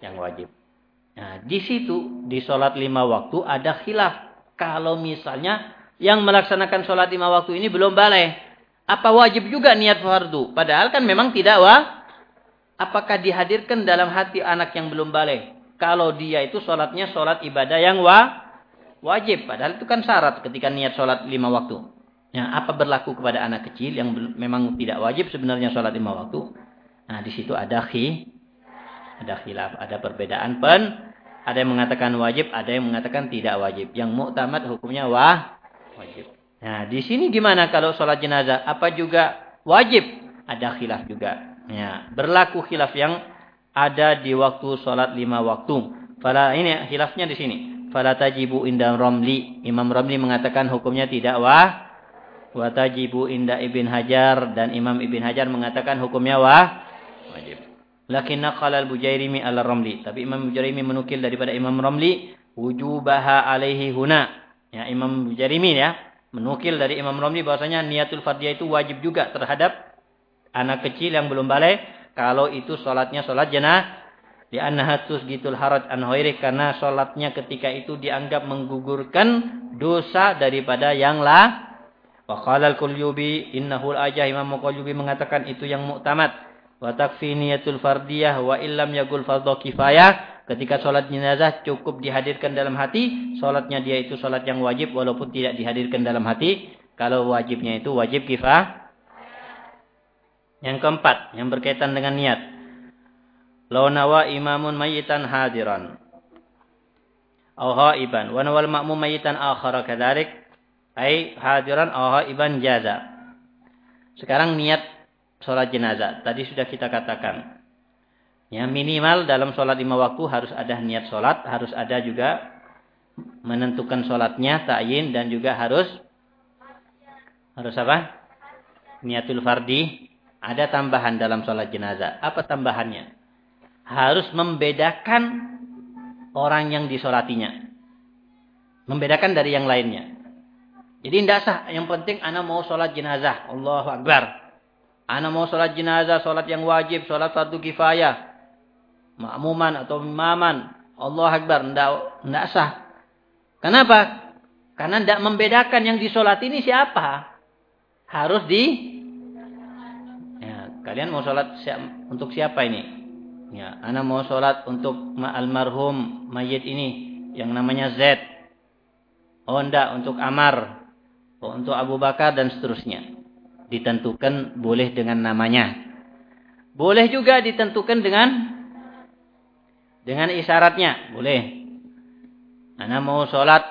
yang wajib. Nah, di situ di sholat lima waktu ada khilaf. Kalau misalnya yang melaksanakan sholat lima waktu ini belum balik, apa wajib juga niat fardu? Padahal kan memang tidak wa, apakah dihadirkan dalam hati anak yang belum balik? Kalau dia itu sholatnya sholat ibadah yang wa, wajib. Padahal itu kan syarat ketika niat sholat lima waktu. Ya, apa berlaku kepada anak kecil yang memang tidak wajib sebenarnya sholat lima waktu? Nah, di situ ada khi, ada khilaf, ada perbedaan pen. Ada yang mengatakan wajib, ada yang mengatakan tidak wajib. Yang muktamad hukumnya wah, wajib. Nah, di sini gimana kalau sholat jenazah? Apa juga wajib? Ada khilaf juga. Ya, berlaku khilaf yang ada di waktu sholat lima waktu. Fala ini hilafnya di sini. Fala tajibu inda Romli. Imam Romli mengatakan hukumnya tidak wah. Wa tajibu inda Ibn Hajar dan Imam Ibn Hajar mengatakan hukumnya wah wajib. Lakin naqala al-Bujairimi ala Romli. Tapi Imam Bujairimi menukil daripada Imam Romli wujubaha alaihi huna. Ya, Imam Bujairimi ya menukil dari Imam Romli bahwasanya niatul fardiyah itu wajib juga terhadap anak kecil yang belum balik kalau itu sholatnya sholat jenah di annahatus gitul harat an karena sholatnya ketika itu dianggap menggugurkan dosa daripada yang lah. Wa qala al-Qulyubi innahu al-ajah Imam Qulyubi mengatakan itu yang muktamad. Wa takfi niyatul fardiyah wa illam yagul fardhu kifayah. Ketika sholat jenazah cukup dihadirkan dalam hati sholatnya dia itu sholat yang wajib walaupun tidak dihadirkan dalam hati. Kalau wajibnya itu wajib kifah yang keempat, yang berkaitan dengan niat. Lau nawa imamun mayitan hadiran. Au haiban. Wa nawal ma'mum mayitan akhara kadharik. Ay hadiran au haiban jaza. Sekarang niat sholat jenazah. Tadi sudah kita katakan. Ya, minimal dalam sholat lima waktu harus ada niat sholat. Harus ada juga menentukan sholatnya, ta'yin. Dan juga harus harus apa? Niatul fardi ada tambahan dalam sholat jenazah. Apa tambahannya? Harus membedakan orang yang disolatinya. Membedakan dari yang lainnya. Jadi tidak sah. Yang penting anak mau sholat jenazah. Allahu Akbar. Anak mau sholat jenazah, sholat yang wajib, sholat satu kifayah. Makmuman atau imaman. Allah Akbar. Tidak sah. Kenapa? Karena tidak membedakan yang disolat ini siapa. Harus di Kalian mau sholat untuk siapa ini? Ya, anak mau sholat untuk almarhum mayit ini yang namanya Z. Oh enggak, untuk Amar. Oh, untuk Abu Bakar dan seterusnya. Ditentukan boleh dengan namanya. Boleh juga ditentukan dengan dengan isyaratnya. Boleh. Anak mau sholat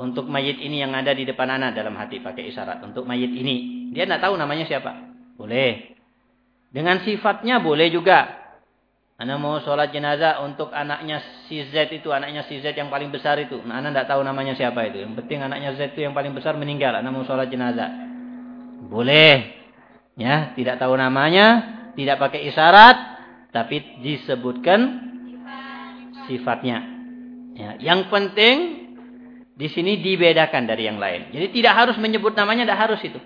untuk mayit ini yang ada di depan anak dalam hati pakai isyarat. Untuk mayit ini. Dia tidak tahu namanya siapa. Boleh. Dengan sifatnya boleh juga. Anda mau sholat jenazah untuk anaknya si Z itu, anaknya si Z yang paling besar itu. Nah, Anda tidak tahu namanya siapa itu. Yang penting anaknya Z itu yang paling besar meninggal. Anda mau sholat jenazah. Boleh. Ya, tidak tahu namanya, tidak pakai isyarat, tapi disebutkan sifatnya. Ya, yang penting di sini dibedakan dari yang lain. Jadi tidak harus menyebut namanya, tidak harus itu.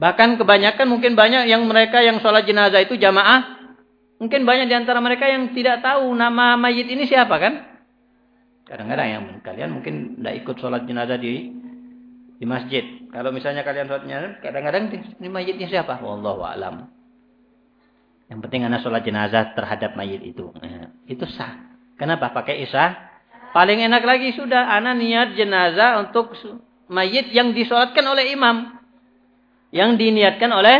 Bahkan kebanyakan mungkin banyak yang mereka yang sholat jenazah itu jamaah. Mungkin banyak di antara mereka yang tidak tahu nama mayit ini siapa kan. Kadang-kadang yang kalian mungkin tidak ikut sholat jenazah di di masjid. Kalau misalnya kalian sholat jenazah, kadang-kadang ini mayitnya siapa? Wallahu a'lam. Yang penting anak sholat jenazah terhadap mayit itu. Nah, itu sah. Kenapa? Pakai isah. Paling enak lagi sudah anak niat jenazah untuk mayit yang disolatkan oleh imam yang diniatkan oleh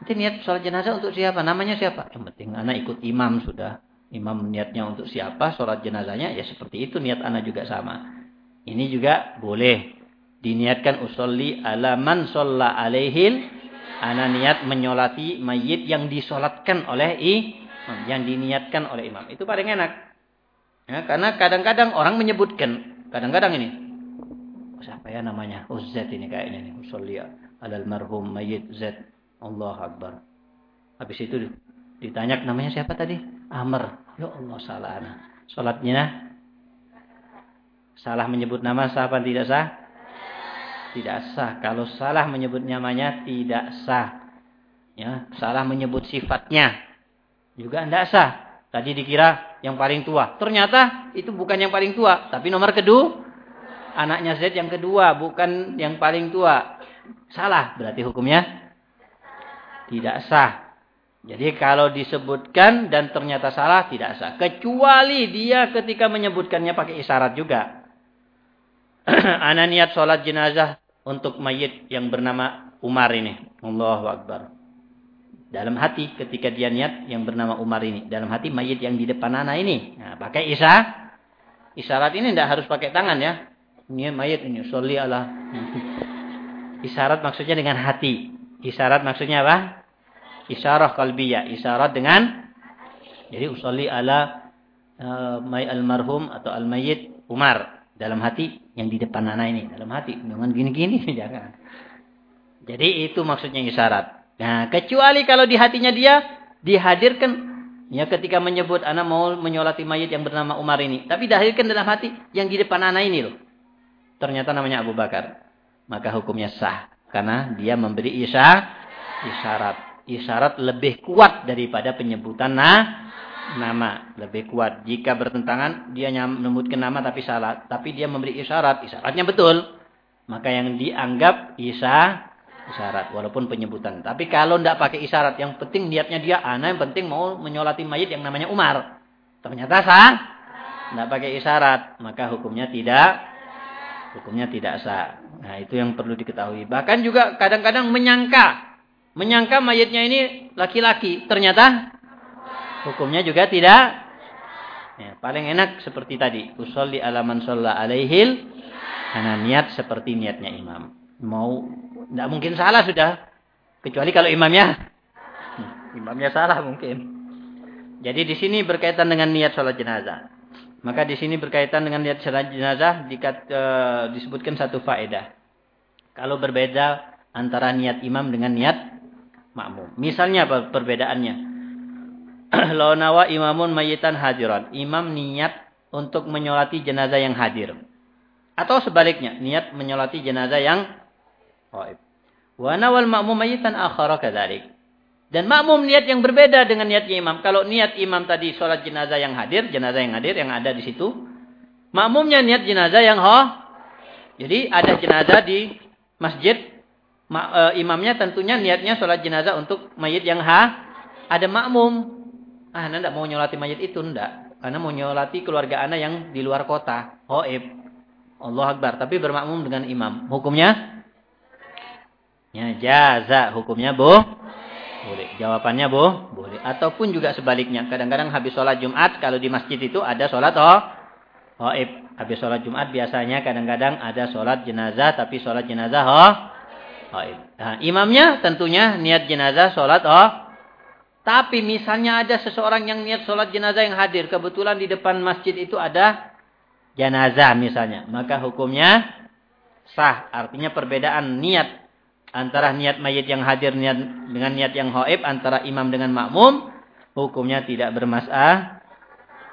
nanti niat sholat jenazah untuk siapa? Namanya siapa? Yang penting anak ikut imam sudah. Imam niatnya untuk siapa? Sholat jenazahnya ya seperti itu niat anak juga sama. Ini juga boleh diniatkan usolli ala man sholla alaihil. Anak niat menyolati mayit yang disolatkan oleh imam, yang diniatkan oleh imam. Itu paling enak. Ya, karena kadang-kadang orang menyebutkan, kadang-kadang ini, siapa ya namanya? Z ini kayaknya nih, usolli alal marhum mayit Z. Allah Akbar. Habis itu ditanya namanya siapa tadi? Amr. Ya Allah salah anak. Salatnya salah menyebut nama sah apa tidak sah? Tidak sah. Kalau salah menyebut namanya tidak sah. Ya, salah menyebut sifatnya juga tidak sah. Tadi dikira yang paling tua. Ternyata itu bukan yang paling tua, tapi nomor kedua anaknya Z yang kedua, bukan yang paling tua. Salah berarti hukumnya tidak sah. Jadi kalau disebutkan dan ternyata salah tidak sah. Kecuali dia ketika menyebutkannya pakai isyarat juga. Ana niat sholat jenazah untuk mayit yang bernama Umar ini. Allahu Akbar. Dalam hati ketika dia niat yang bernama Umar ini. Dalam hati mayit yang di depan anak ini. Nah, pakai isyarat. Isyarat ini tidak harus pakai tangan ya. Ini mayit ini. Sholli Allah. Isyarat maksudnya dengan hati. Isyarat maksudnya apa? Isyarah kalbiyah. Isyarat dengan Jadi usolli ala uh, may almarhum atau almayyit Umar dalam hati yang di depan anak ini dalam hati dengan gini-gini jangan. Jadi itu maksudnya isyarat. Nah, kecuali kalau di hatinya dia dihadirkan Ya ketika menyebut anak mau menyolati mayat yang bernama Umar ini. Tapi dihadirkan dalam hati yang di depan anak ini loh. Ternyata namanya Abu Bakar. Maka hukumnya sah. Karena dia memberi isya, isyarat. Isyarat lebih kuat daripada penyebutan nah, nama. Lebih kuat. Jika bertentangan, dia menyebutkan nama tapi salah. Tapi dia memberi isyarat. Isyaratnya betul. Maka yang dianggap isya, isyarat. Walaupun penyebutan. Tapi kalau tidak pakai isyarat. Yang penting niatnya dia. Anak yang penting mau menyolati mayat yang namanya Umar. Ternyata sah. Tidak pakai isyarat. Maka hukumnya tidak hukumnya tidak sah. Nah, itu yang perlu diketahui. Bahkan juga kadang-kadang menyangka, menyangka mayatnya ini laki-laki, ternyata hukumnya juga tidak. Ya, paling enak seperti tadi, usolli alaman sholla alaihil, karena niat seperti niatnya imam. Mau, tidak mungkin salah sudah, kecuali kalau imamnya, imamnya salah mungkin. Jadi di sini berkaitan dengan niat sholat jenazah. Maka di sini berkaitan dengan salat jenazah dikat, e, disebutkan satu faedah. Kalau berbeda antara niat imam dengan niat makmum. Misalnya apa perbedaannya? Lau nawa imamun mayitan hadiran. Imam niat untuk menyolati jenazah yang hadir. Atau sebaliknya, niat menyolati jenazah yang gaib. Wa nawal makmum mayitan akhara kadzalik. Dan makmum niat yang berbeda dengan niatnya imam. Kalau niat imam tadi sholat jenazah yang hadir, jenazah yang hadir yang ada di situ. Makmumnya niat jenazah yang ho. Jadi ada jenazah di masjid. Ma, e, imamnya tentunya niatnya sholat jenazah untuk mayit yang ha. Ada makmum. Ah, anda tidak mau nyolati mayit itu, enggak. Karena mau nyolati keluarga anda yang di luar kota. Hoib. Allah Akbar. Tapi bermakmum dengan imam. Hukumnya? Ya, jaza. Hukumnya boh boleh. Jawabannya bu, boleh. Ataupun juga sebaliknya. Kadang-kadang habis sholat Jumat, kalau di masjid itu ada sholat oh, hoib. Habis sholat Jumat biasanya kadang-kadang ada sholat jenazah, tapi sholat jenazah oh, hoib. Nah, imamnya tentunya niat jenazah sholat oh. Tapi misalnya ada seseorang yang niat sholat jenazah yang hadir. Kebetulan di depan masjid itu ada jenazah misalnya. Maka hukumnya sah. Artinya perbedaan niat antara niat mayit yang hadir niat dengan niat yang hoib antara imam dengan makmum hukumnya tidak bermasalah.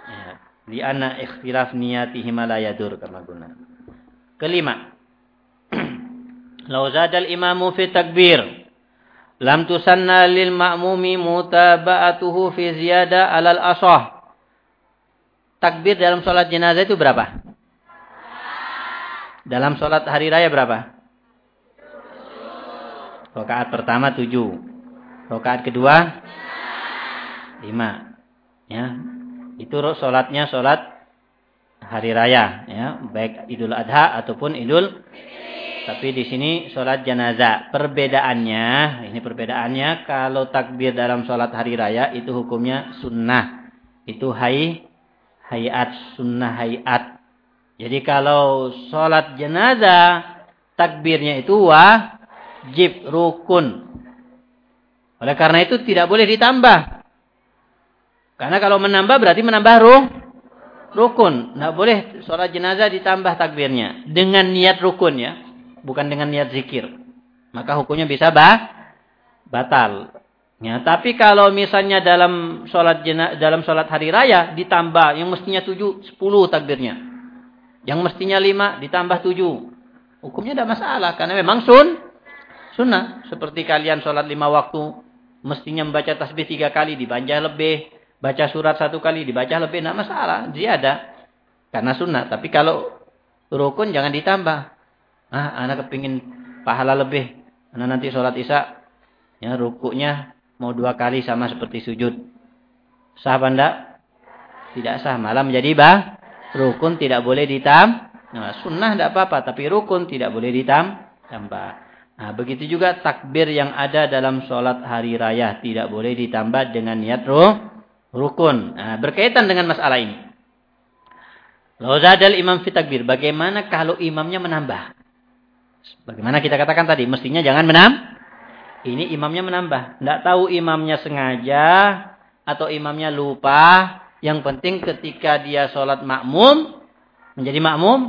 Ya. li anna ikhtilaf niyatihima la kama guna. Kelima. Law zadal imamu fi takbir. Lam tusanna lil ma'mumi mutaba'atuhu fi ziyada alal asah. Takbir dalam sholat jenazah itu berapa? Dalam sholat hari raya berapa Rokaat pertama tujuh. Rokaat kedua lima. Ya, itu sholatnya sholat hari raya, ya, baik Idul Adha ataupun Idul. Tapi di sini sholat jenazah. Perbedaannya, ini perbedaannya, kalau takbir dalam sholat hari raya itu hukumnya sunnah. Itu hay, hayat, sunnah hayat. Jadi kalau sholat jenazah, takbirnya itu wah, wajib, rukun. Oleh karena itu tidak boleh ditambah. Karena kalau menambah berarti menambah ruh, rukun. Tidak boleh sholat jenazah ditambah takbirnya. Dengan niat rukun ya. Bukan dengan niat zikir. Maka hukumnya bisa bah, batal. Ya, tapi kalau misalnya dalam sholat jenazah, dalam sholat hari raya ditambah yang mestinya tujuh, sepuluh takbirnya. Yang mestinya lima ditambah tujuh. Hukumnya tidak masalah karena memang sun Sunnah. Seperti kalian sholat lima waktu. Mestinya membaca tasbih tiga kali. Dibaca lebih. Baca surat satu kali. Dibaca lebih. Tidak masalah. Dia ada. Karena sunnah. Tapi kalau rukun jangan ditambah. Ah, anak kepingin pahala lebih. Anak nanti sholat isya. Ya, rukuknya mau dua kali sama seperti sujud. Sah apa? Tidak sah. Malah menjadi bah. Rukun tidak boleh ditambah. Nah, sunnah tidak apa-apa. Tapi rukun tidak boleh ditambah. Nah, begitu juga takbir yang ada dalam sholat hari raya. Tidak boleh ditambah dengan niat ruh, rukun. Nah, berkaitan dengan masalah ini. Lozadal imam fit takbir. Bagaimana kalau imamnya menambah? Bagaimana kita katakan tadi? Mestinya jangan menambah. Ini imamnya menambah. Tidak tahu imamnya sengaja atau imamnya lupa. Yang penting ketika dia sholat makmum, menjadi makmum,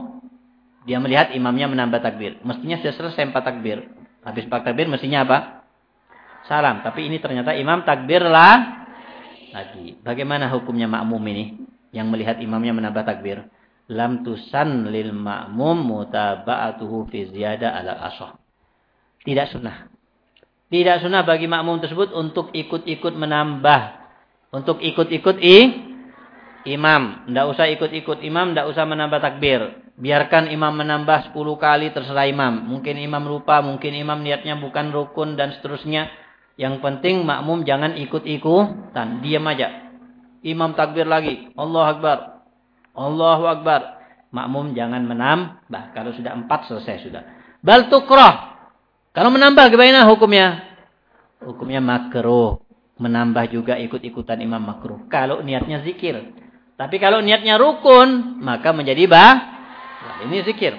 dia melihat imamnya menambah takbir. Mestinya sudah selesai empat takbir. Habis empat takbir mestinya apa? Salam. Tapi ini ternyata imam takbir lah lagi. Bagaimana hukumnya makmum ini? Yang melihat imamnya menambah takbir. Lam tusan lil makmum mutaba'atuhu fi ziyada ala asah. Tidak sunnah. Tidak sunnah bagi makmum tersebut untuk ikut-ikut menambah. Untuk ikut-ikut i imam. Tidak usah ikut-ikut imam, tidak usah menambah takbir. Biarkan imam menambah 10 kali terserah imam. Mungkin imam lupa, mungkin imam niatnya bukan rukun dan seterusnya. Yang penting makmum jangan ikut-ikutan. Diam aja. Imam takbir lagi. Allah Akbar. Allahu Akbar. Makmum jangan menambah. Kalau sudah empat selesai sudah. Bal tukroh. Kalau menambah gimana hukumnya? Hukumnya makruh. Menambah juga ikut-ikutan imam makruh. Kalau niatnya zikir. Tapi kalau niatnya rukun, maka menjadi bah ini zikir.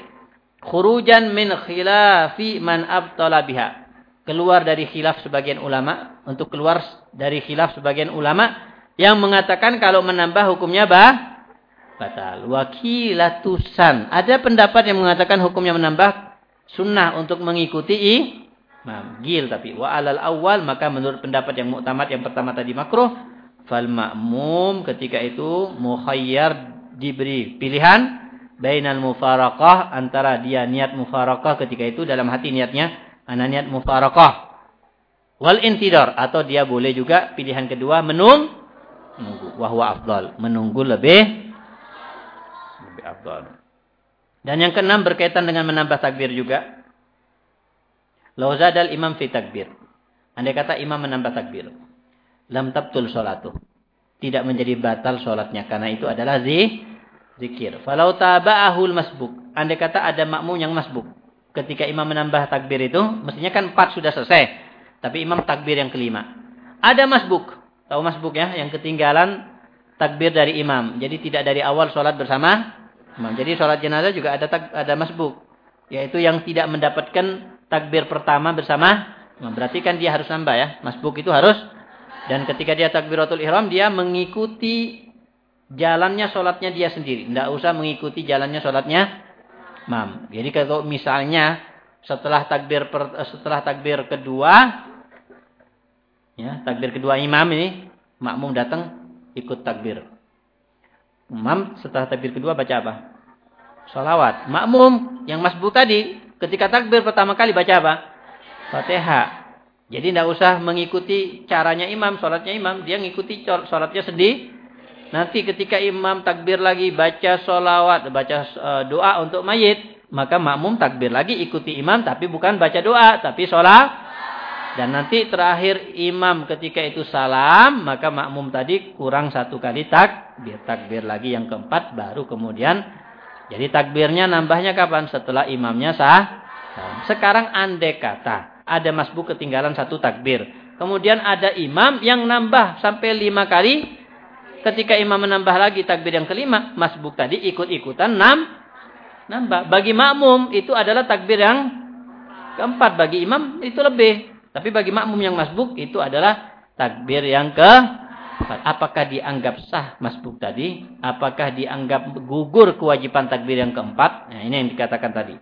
Khurujan min khilafi man abtala biha. Keluar dari khilaf sebagian ulama. Untuk keluar dari khilaf sebagian ulama. Yang mengatakan kalau menambah hukumnya bah. Batal. Wakilatusan. Ada pendapat yang mengatakan hukumnya menambah. Sunnah untuk mengikuti imam. Gil tapi. Wa alal awal. Maka menurut pendapat yang muktamad yang pertama tadi makruh. Fal ma'mum ketika itu mukhayyar diberi pilihan bainal mufarakah antara dia niat mufarakah ketika itu dalam hati niatnya ana niat mufarakah. Wal intidar atau dia boleh juga pilihan kedua menung menunggu. Wahwa afdal menunggu lebih lebih afdal. Dan yang keenam berkaitan dengan menambah takbir juga. Lauzadal imam fi takbir. Andai kata imam menambah takbir lam tabtul salatuh tidak menjadi batal sholatnya karena itu adalah zi zikir. Falau taba'ahul masbuk. Andai kata ada makmum yang masbuk. Ketika imam menambah takbir itu, mestinya kan empat sudah selesai. Tapi imam takbir yang kelima. Ada masbuk. Tahu masbuk ya? Yang ketinggalan takbir dari imam. Jadi tidak dari awal sholat bersama imam. Jadi sholat jenazah juga ada tak, ada masbuk. Yaitu yang tidak mendapatkan takbir pertama bersama. Berarti kan dia harus nambah ya. Masbuk itu harus. Dan ketika dia takbiratul ihram, dia mengikuti jalannya sholatnya dia sendiri. Tidak usah mengikuti jalannya sholatnya imam. Jadi kalau misalnya setelah takbir per, setelah takbir kedua, ya takbir kedua imam ini makmum datang ikut takbir. Imam setelah takbir kedua baca apa? Salawat. Makmum yang masbuk tadi ketika takbir pertama kali baca apa? Fatihah. Jadi tidak usah mengikuti caranya imam, sholatnya imam. Dia mengikuti sholatnya sendiri Nanti ketika imam takbir lagi baca solawat, baca uh, doa untuk mayit, maka makmum takbir lagi ikuti imam tapi bukan baca doa, tapi sholat. Dan nanti terakhir imam ketika itu salam, maka makmum tadi kurang satu kali takbir. Takbir lagi yang keempat baru kemudian. Jadi takbirnya nambahnya kapan? Setelah imamnya sah. Sekarang andai kata ada masbuk ketinggalan satu takbir. Kemudian ada imam yang nambah sampai lima kali Ketika imam menambah lagi takbir yang kelima, masbuk tadi ikut-ikutan enam nambah. Bagi makmum itu adalah takbir yang keempat. Bagi imam itu lebih. Tapi bagi makmum yang masbuk itu adalah takbir yang ke Apakah dianggap sah masbuk tadi? Apakah dianggap gugur kewajiban takbir yang keempat? Nah, ini yang dikatakan tadi.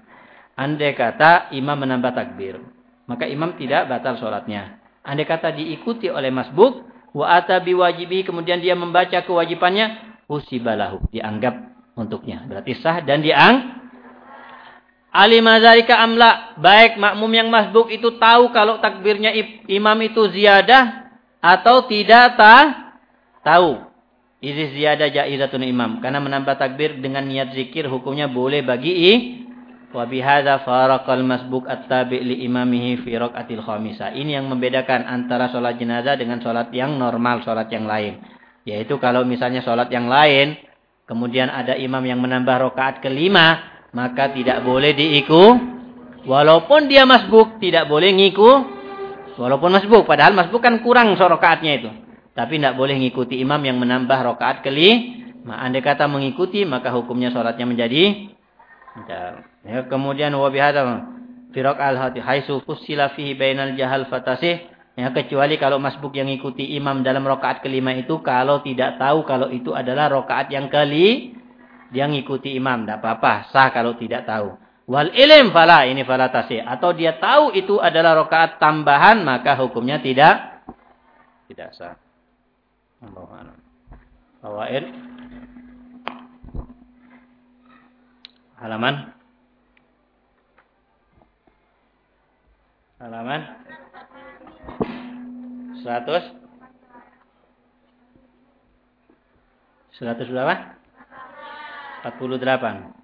Andai kata imam menambah takbir, maka imam tidak batal sholatnya. Andai kata diikuti oleh masbuk, wa ata biwajibi kemudian dia membaca kewajibannya usibalahu dianggap untuknya. Berarti sah dan diang alimazalika amla baik makmum yang masbuk itu tahu kalau takbirnya imam itu ziyadah atau tidak ta tahu. Izi ziyadah jaizatun imam. Karena menambah takbir dengan niat zikir hukumnya boleh bagi Wa bihadza faraqal masbuk at-tabi' li imamihi fi raqatil khamisah. Ini yang membedakan antara sholat jenazah dengan sholat yang normal, sholat yang lain. Yaitu kalau misalnya sholat yang lain, kemudian ada imam yang menambah rakaat kelima, maka tidak boleh diiku. Walaupun dia masbuk, tidak boleh ngiku. Walaupun masbuk, padahal masbuk kan kurang rakaatnya itu. Tapi tidak boleh ngikuti imam yang menambah rakaat kelima. Andai kata mengikuti, maka hukumnya sholatnya menjadi Ya, kemudian wa bihadza al hati haitsu fusila fihi bainal jahal fatasih Ya, kecuali kalau masbuk yang ikuti imam dalam rokaat kelima itu kalau tidak tahu kalau itu adalah rokaat yang kali dia ngikuti imam, tidak apa-apa, sah kalau tidak tahu. Wal ilim fala ini fala tasih. Atau dia tahu itu adalah rokaat tambahan maka hukumnya tidak tidak sah. Allah Fawaid halaman halaman 100 100 berapa? 48